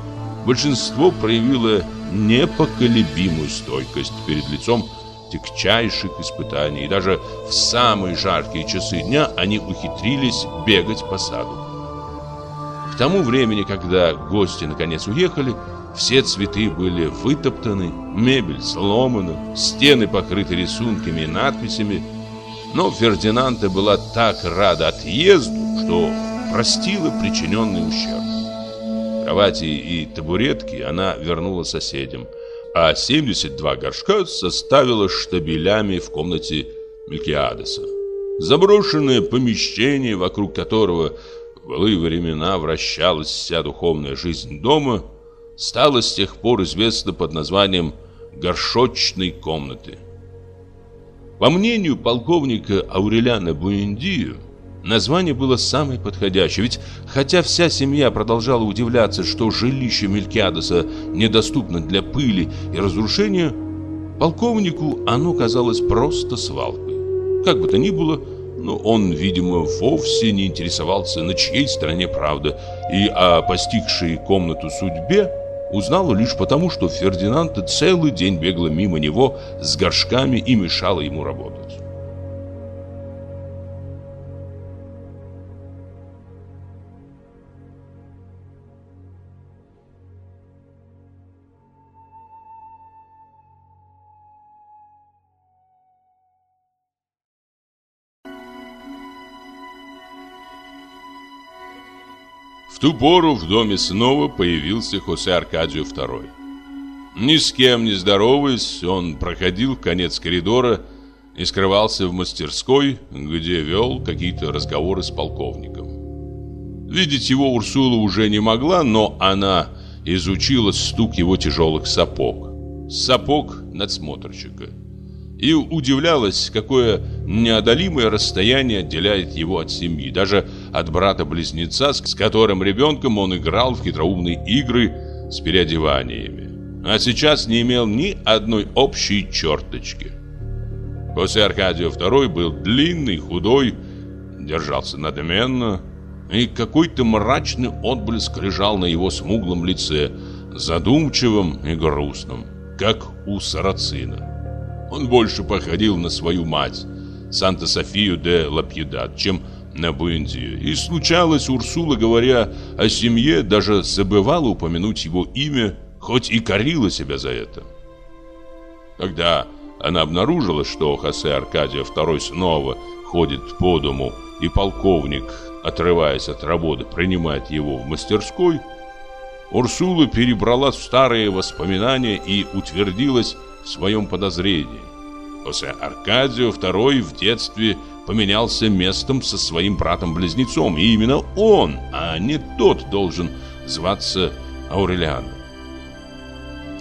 большинство проявило непоколебимую стойкость перед лицом тягчайших испытаний. И даже в самые жаркие часы дня они ухитрились бегать по саду. К тому времени, когда гости наконец уехали, все цветы были вытоптаны, мебель сломана, стены покрыты рисунками и надписями. Но Фердинанда была так рада отъезду, что простила причиненный ущерб. Кровати и табуретки она вернула соседям – а 72 горшка составила штабелями в комнате Мелькиадеса. Заброшенное помещение, вокруг которого в былые времена вращалась вся духовная жизнь дома, стало с тех пор известно под названием «горшочной комнаты». По мнению полковника Ауреляна Буэндию, Название было самое подходящее, ведь хотя вся семья продолжала удивляться, что жилище Мелькиадеса недоступно для пыли и разрушения, полковнику оно казалось просто свалкой. Как бы то ни было, но он, видимо, вовсе не интересовался, на чьей стороне правда, и о постигшей комнату судьбе узнал лишь потому, что Фердинанд целый день бегала мимо него с горшками и мешала ему работать. Ту пору в доме снова появился Хосе Аркадио II. Ни с кем не здороваясь, он проходил в конец коридора и скрывался в мастерской, где вел какие-то разговоры с полковником. Видеть его Урсула уже не могла, но она изучила стук его тяжелых сапог. Сапог надсмотрщика и удивлялась, какое неодолимое расстояние отделяет его от семьи, даже от брата-близнеца, с которым ребенком он играл в хитроумные игры с переодеваниями. А сейчас не имел ни одной общей черточки. После Аркадия II был длинный, худой, держался надменно, и какой-то мрачный отблеск лежал на его смуглом лице, задумчивым и грустным, как у сарацина. Он больше походил на свою мать, Санта-Софию де Лапьедат, чем на Буэндию. И случалось, Урсула, говоря о семье, даже забывала упомянуть его имя, хоть и корила себя за это. Когда она обнаружила, что Хосе Аркадия II снова ходит по дому, и полковник, отрываясь от работы, принимает его в мастерской, Урсула перебрала старые воспоминания и утвердилась в своем подозрении. Хосе Аркадио II в детстве поменялся местом со своим братом-близнецом, и именно он, а не тот, должен зваться Аурелианом.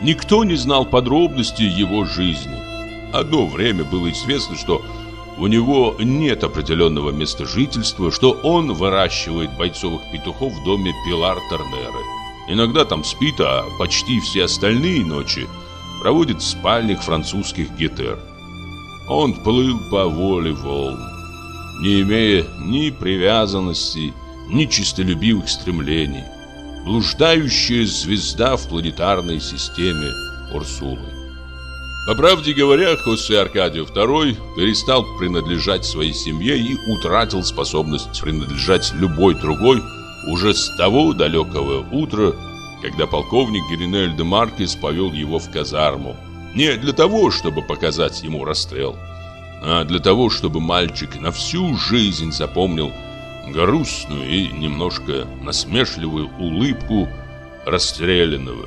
Никто не знал подробностей его жизни. Одно время было известно, что у него нет определенного места жительства, что он выращивает бойцовых петухов в доме Пилар Тернеры. Иногда там спит, а почти все остальные ночи проводит в спальнях французских гетер. Он плыл по воле волн, не имея ни привязанности, ни чистолюбивых стремлений. Блуждающая звезда в планетарной системе Урсулы. По правде говоря, Хосе Аркадию II перестал принадлежать своей семье и утратил способность принадлежать любой другой уже с того далекого утра, когда полковник Геринель де Маркес повел его в казарму. Не для того, чтобы показать ему расстрел, а для того, чтобы мальчик на всю жизнь запомнил грустную и немножко насмешливую улыбку расстрелянного.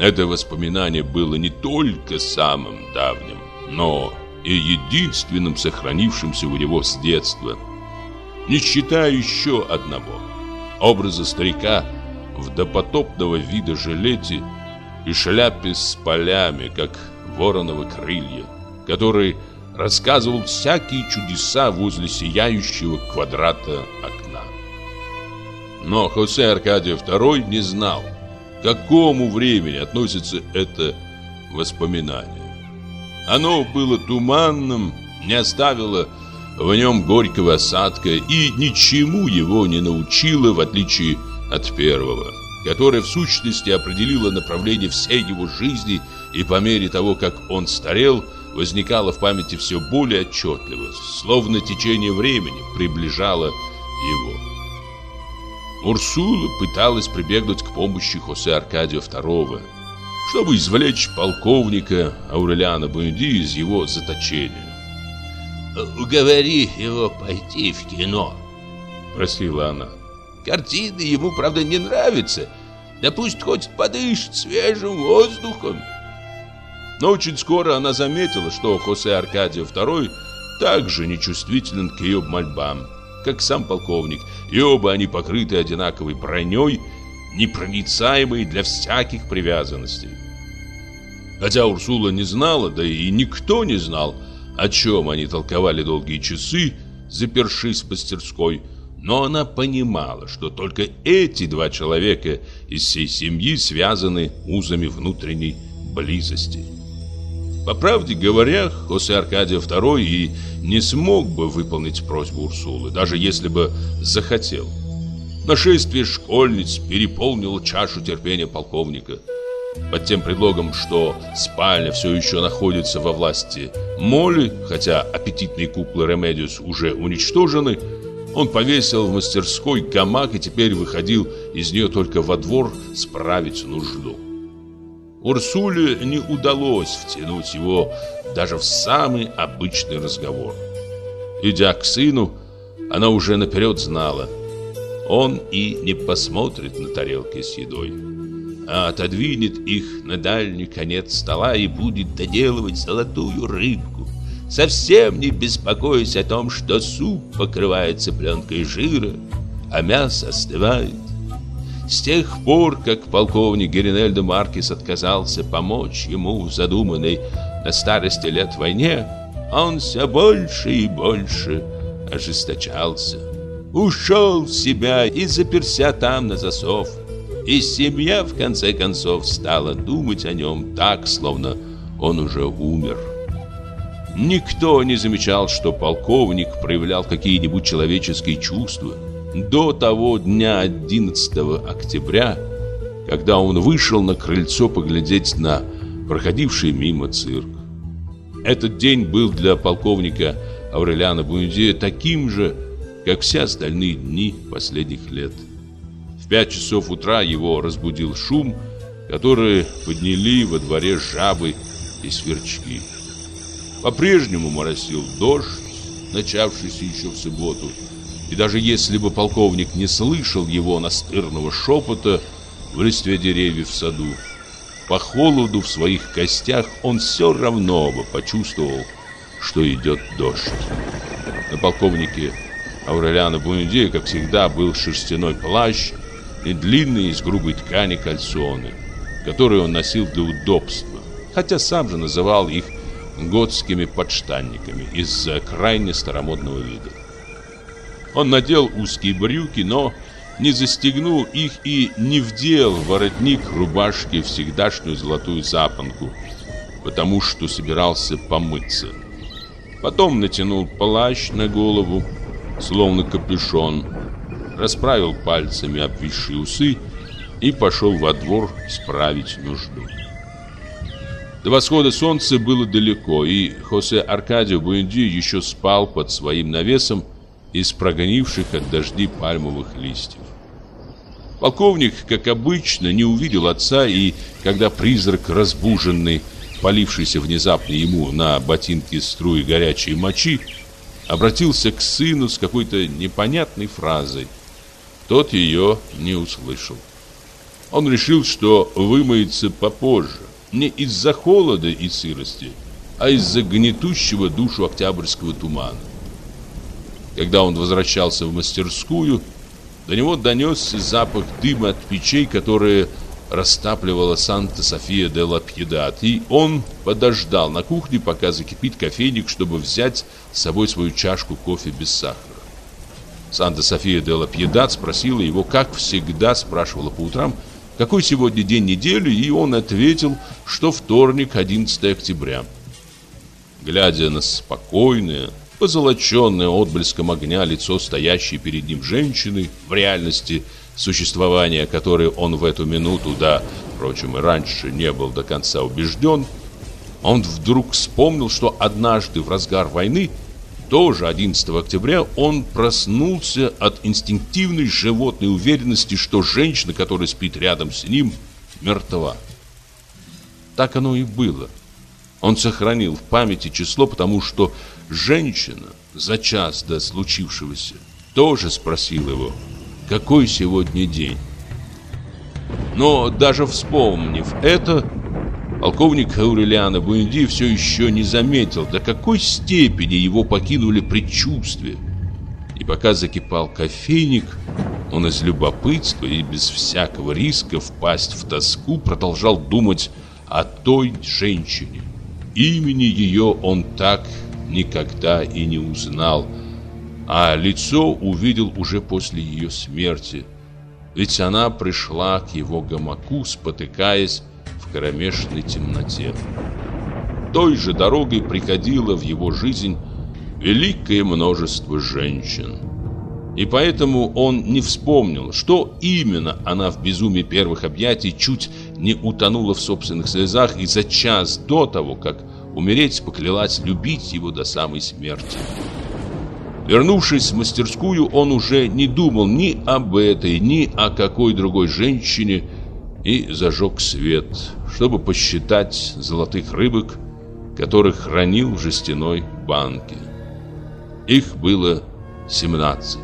Это воспоминание было не только самым давним, но и единственным сохранившимся у него с детства. Не считая еще одного образа старика в допотопного вида жилете и шляпе с полями, как вороново крылья, который рассказывал всякие чудеса возле сияющего квадрата окна. Но Хосе Аркадий II не знал, к какому времени относится это воспоминание. Оно было туманным, не оставило в нем горького осадка и ничему его не научило, в отличие от первого, которое в сущности определило направление всей его жизни и по мере того, как он старел, возникало в памяти все более отчетливо, словно течение времени приближало его. Урсула пыталась прибегнуть к помощи Хосе Аркадия II, чтобы извлечь полковника Аурелиана Буэнди из его заточения. «Уговори его пойти в кино», — просила она. «Картины ему, правда, не нравятся. Да пусть хоть подышит свежим воздухом». Но очень скоро она заметила, что Хосе Аркадий II также нечувствителен к ее мольбам как сам полковник, и оба они покрыты одинаковой броней, непроницаемой для всяких привязанностей. Хотя Урсула не знала, да и никто не знал, о чем они толковали долгие часы, запершись в мастерской, но она понимала, что только эти два человека из всей семьи связаны узами внутренней близости. По правде говоря, Хосе Аркадия II и не смог бы выполнить просьбу Урсулы, даже если бы захотел. Нашествие школьниц переполнило чашу терпения полковника. Под тем предлогом, что спальня все еще находится во власти моли, хотя аппетитные куклы Ремедиос уже уничтожены, он повесил в мастерской гамак и теперь выходил из нее только во двор справить нужду. Урсуле не удалось втянуть его даже в самый обычный разговор. Идя к сыну, она уже наперед знала. Он и не посмотрит на тарелки с едой, а отодвинет их на дальний конец стола и будет доделывать золотую рыбку, совсем не беспокоясь о том, что суп покрывается пленкой жира, а мясо остывает. С тех пор, как полковник Геринельдо Маркес отказался помочь ему в задуманной на старости лет войне, он все больше и больше ожесточался. Ушел в себя и заперся там на засов. И семья, в конце концов, стала думать о нем так, словно он уже умер. Никто не замечал, что полковник проявлял какие-нибудь человеческие чувства – до того дня 11 октября, когда он вышел на крыльцо поглядеть на проходивший мимо цирк. Этот день был для полковника Аврелиана Бундия таким же, как все остальные дни последних лет. В пять часов утра его разбудил шум, который подняли во дворе жабы и сверчки. По-прежнему моросил дождь, начавшийся еще в субботу, и даже если бы полковник не слышал его настырного шепота в листве деревьев в саду, по холоду в своих костях он все равно бы почувствовал, что идет дождь. На полковнике Аурелиана Буэндия, как всегда, был шерстяной плащ и длинные из грубой ткани кальсоны, которые он носил для удобства, хотя сам же называл их готскими подштанниками из-за крайне старомодного вида. Он надел узкие брюки, но не застегнул их и не вдел в воротник рубашки всегдашнюю золотую запонку, потому что собирался помыться. Потом натянул плащ на голову, словно капюшон, расправил пальцами обвисшие усы и пошел во двор справить нужду. До восхода солнца было далеко, и Хосе Аркадио Буэнди еще спал под своим навесом из прогонивших от дождей пальмовых листьев. Полковник, как обычно, не увидел отца, и когда призрак, разбуженный, полившийся внезапно ему на ботинки струи горячей мочи, обратился к сыну с какой-то непонятной фразой. Тот ее не услышал. Он решил, что вымоется попозже, не из-за холода и сырости, а из-за гнетущего душу октябрьского тумана. Когда он возвращался в мастерскую, до него донесся запах дыма от печей, которые растапливала Санта-София де ла Пьедат, и он подождал на кухне, пока закипит кофейник, чтобы взять с собой свою чашку кофе без сахара. Санта-София де ла Пьедат спросила его, как всегда спрашивала по утрам, какой сегодня день недели, и он ответил, что вторник, 11 октября. Глядя на спокойное, позолоченное отблеском огня лицо стоящей перед ним женщины, в реальности – существования которой он в эту минуту, да, впрочем, и раньше не был до конца убежден, он вдруг вспомнил, что однажды в разгар войны, тоже 11 октября, он проснулся от инстинктивной животной уверенности, что женщина, которая спит рядом с ним, мертва. Так оно и было. Он сохранил в памяти число, потому что женщина за час до случившегося тоже спросила его – какой сегодня день. Но даже вспомнив это, полковник Аурелиано Буэнди все еще не заметил, до какой степени его покинули предчувствия. И пока закипал кофейник, он из любопытства и без всякого риска впасть в тоску продолжал думать о той женщине. Имени ее он так никогда и не узнал – а лицо увидел уже после ее смерти. Ведь она пришла к его гамаку, спотыкаясь в кромешной темноте. Той же дорогой приходило в его жизнь великое множество женщин. И поэтому он не вспомнил, что именно она в безумии первых объятий чуть не утонула в собственных слезах и за час до того, как умереть, поклялась любить его до самой смерти. Вернувшись в мастерскую, он уже не думал ни об этой, ни о какой другой женщине и зажег свет, чтобы посчитать золотых рыбок, которых хранил в жестяной банке. Их было 17.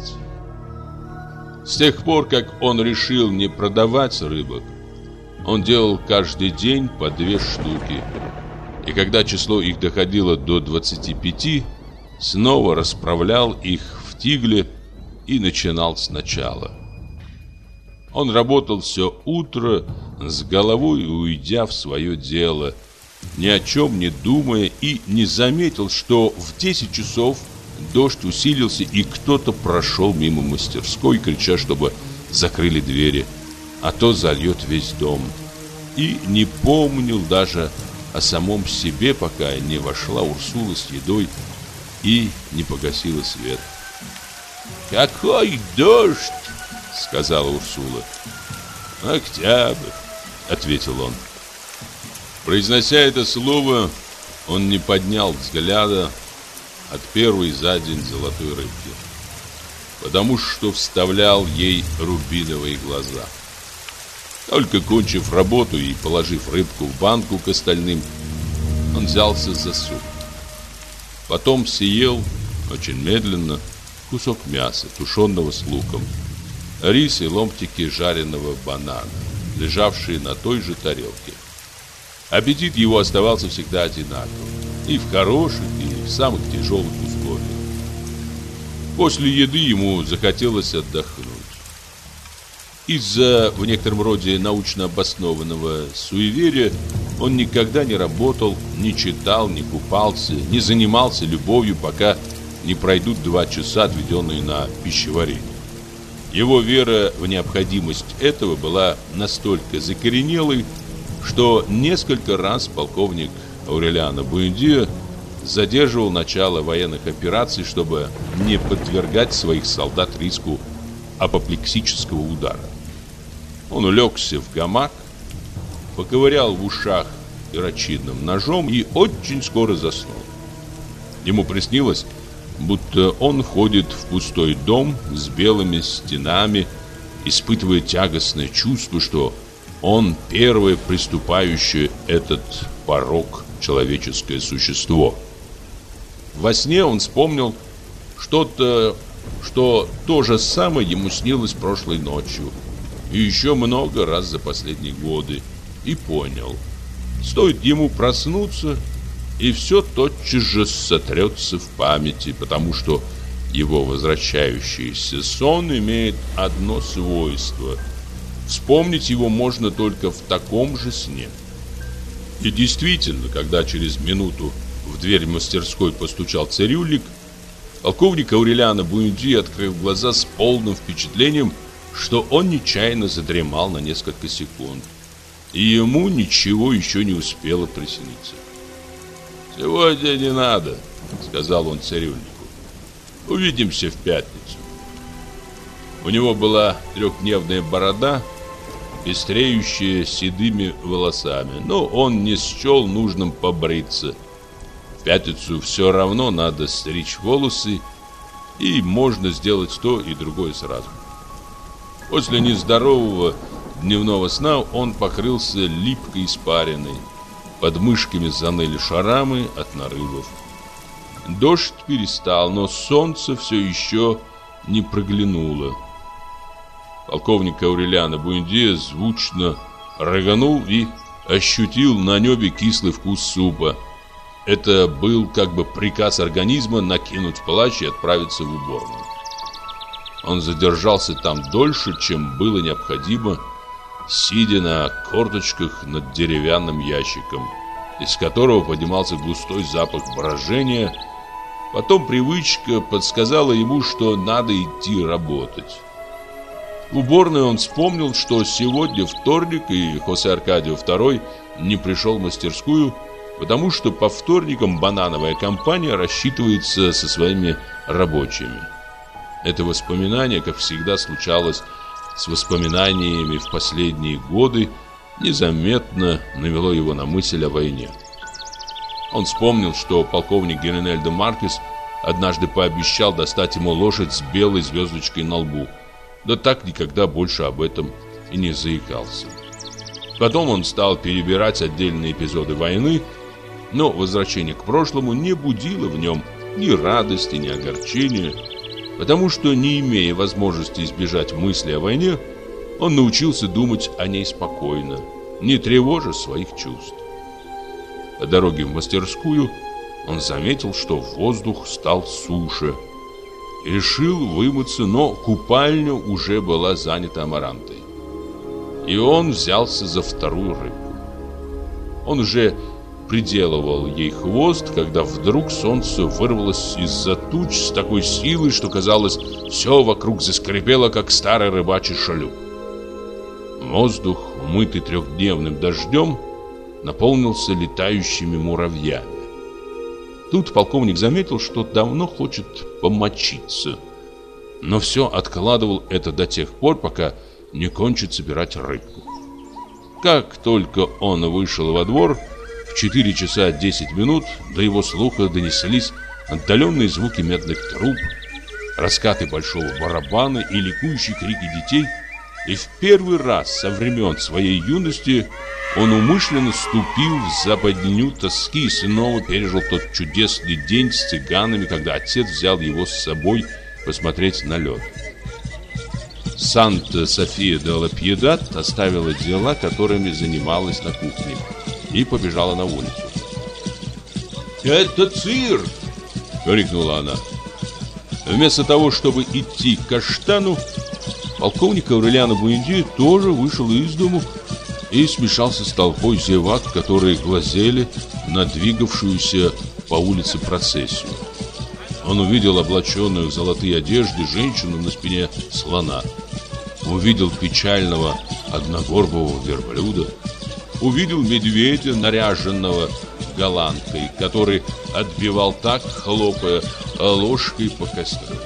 С тех пор, как он решил не продавать рыбок, он делал каждый день по две штуки. И когда число их доходило до 25, снова расправлял их в тигле и начинал сначала. Он работал все утро, с головой уйдя в свое дело, ни о чем не думая и не заметил, что в 10 часов дождь усилился и кто-то прошел мимо мастерской, крича, чтобы закрыли двери, а то зальет весь дом. И не помнил даже о самом себе, пока не вошла Урсула с едой и не погасила свет. «Какой дождь!» — сказала Урсула. «Октябрь!» — ответил он. Произнося это слово, он не поднял взгляда от первой за день золотой рыбки, потому что вставлял ей рубиновые глаза. Только кончив работу и положив рыбку в банку к остальным, он взялся за суп. Потом съел, очень медленно, кусок мяса, тушеного с луком, рис и ломтики жареного банана, лежавшие на той же тарелке. Аппетит его оставался всегда одинаковым. И в хороших, и в самых тяжелых условиях. После еды ему захотелось отдохнуть. Из-за в некотором роде научно обоснованного суеверия он никогда не работал, не читал, не купался, не занимался любовью, пока не пройдут два часа, отведенные на пищеварение. Его вера в необходимость этого была настолько закоренелой, что несколько раз полковник Аурелиано Буэндио задерживал начало военных операций, чтобы не подвергать своих солдат риску апоплексического удара. Он улегся в гамак, поковырял в ушах перочинным ножом и очень скоро заснул. Ему приснилось, будто он входит в пустой дом с белыми стенами, испытывая тягостное чувство, что он первое приступающее этот порог человеческое существо. Во сне он вспомнил что-то, что то же самое ему снилось прошлой ночью и еще много раз за последние годы, и понял, стоит ему проснуться, и все тотчас же сотрется в памяти, потому что его возвращающийся сон имеет одно свойство – Вспомнить его можно только в таком же сне. И действительно, когда через минуту в дверь мастерской постучал цирюльник, полковник Аурелиано Буэнди открыл глаза с полным впечатлением, что он нечаянно задремал на несколько секунд, и ему ничего еще не успело присниться. «Сегодня не надо», — сказал он цирюльнику. «Увидимся в пятницу». У него была трехдневная борода, пестреющая седыми волосами, но он не счел нужным побриться. В пятницу все равно надо стричь волосы, и можно сделать то и другое сразу. После нездорового дневного сна он покрылся липкой испариной. Под мышками заныли шарамы от нарывов. Дождь перестал, но солнце все еще не проглянуло. Полковник Аурелиано Буэндиа звучно рыганул и ощутил на небе кислый вкус супа. Это был как бы приказ организма накинуть плащ и отправиться в уборную. Он задержался там дольше, чем было необходимо, сидя на корточках над деревянным ящиком, из которого поднимался густой запах брожения. Потом привычка подсказала ему, что надо идти работать. В уборной он вспомнил, что сегодня вторник, и Хосе Аркадио II не пришел в мастерскую, потому что по вторникам банановая компания рассчитывается со своими рабочими. Это воспоминание, как всегда случалось с воспоминаниями в последние годы, незаметно навело его на мысль о войне. Он вспомнил, что полковник Генераль де Маркес однажды пообещал достать ему лошадь с белой звездочкой на лбу – да так никогда больше об этом и не заикался. Потом он стал перебирать отдельные эпизоды войны, но возвращение к прошлому не будило в нем ни радости, ни огорчения, потому что, не имея возможности избежать мысли о войне, он научился думать о ней спокойно, не тревожа своих чувств. По дороге в мастерскую он заметил, что воздух стал суше, решил вымыться, но купальня уже была занята амарантой. И он взялся за вторую рыбку. Он уже приделывал ей хвост, когда вдруг солнце вырвалось из-за туч с такой силой, что казалось, все вокруг заскрипело, как старый рыбачий шалюк. Воздух, умытый трехдневным дождем, наполнился летающими муравьями. Тут полковник заметил, что давно хочет помочиться. Но все откладывал это до тех пор, пока не кончит собирать рыбку. Как только он вышел во двор, в 4 часа 10 минут до его слуха донеслись отдаленные звуки медных труб, раскаты большого барабана и ликующие крики детей – и в первый раз со времен своей юности он умышленно ступил в западню тоски и снова пережил тот чудесный день с цыганами, когда отец взял его с собой посмотреть на лед. Санта-София де ла Пьедат оставила дела, которыми занималась на кухне, и побежала на улицу. «Это цирк!» — крикнула она. Вместо того, чтобы идти к каштану, полковник Аурелиано Буэнди тоже вышел из дому и смешался с толпой зевак, которые глазели на двигавшуюся по улице процессию. Он увидел облаченную в золотые одежды женщину на спине слона. Увидел печального одногорбого верблюда. Увидел медведя, наряженного голландкой, который отбивал так, хлопая ложкой по костру.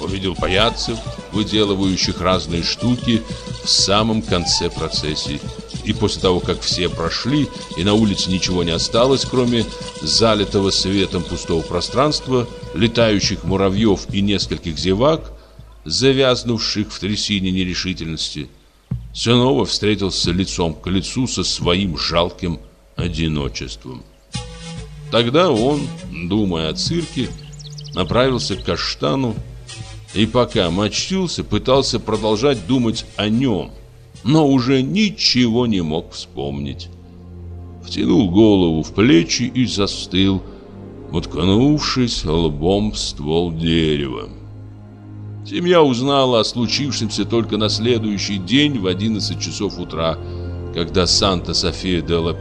Увидел паяцев, выделывающих разные штуки в самом конце процессии. И после того, как все прошли, и на улице ничего не осталось, кроме залитого светом пустого пространства, летающих муравьев и нескольких зевак, завязнувших в трясине нерешительности, снова встретился лицом к лицу со своим жалким одиночеством. Тогда он, думая о цирке, направился к каштану и пока мочился, пытался продолжать думать о нем, но уже ничего не мог вспомнить. Втянул голову в плечи и застыл, уткнувшись лбом в ствол дерева. Семья узнала о случившемся только на следующий день в 11 часов утра, когда Санта-София де ла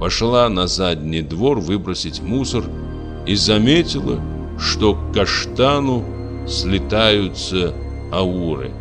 пошла на задний двор выбросить мусор и заметила, что к каштану слетаются ауры.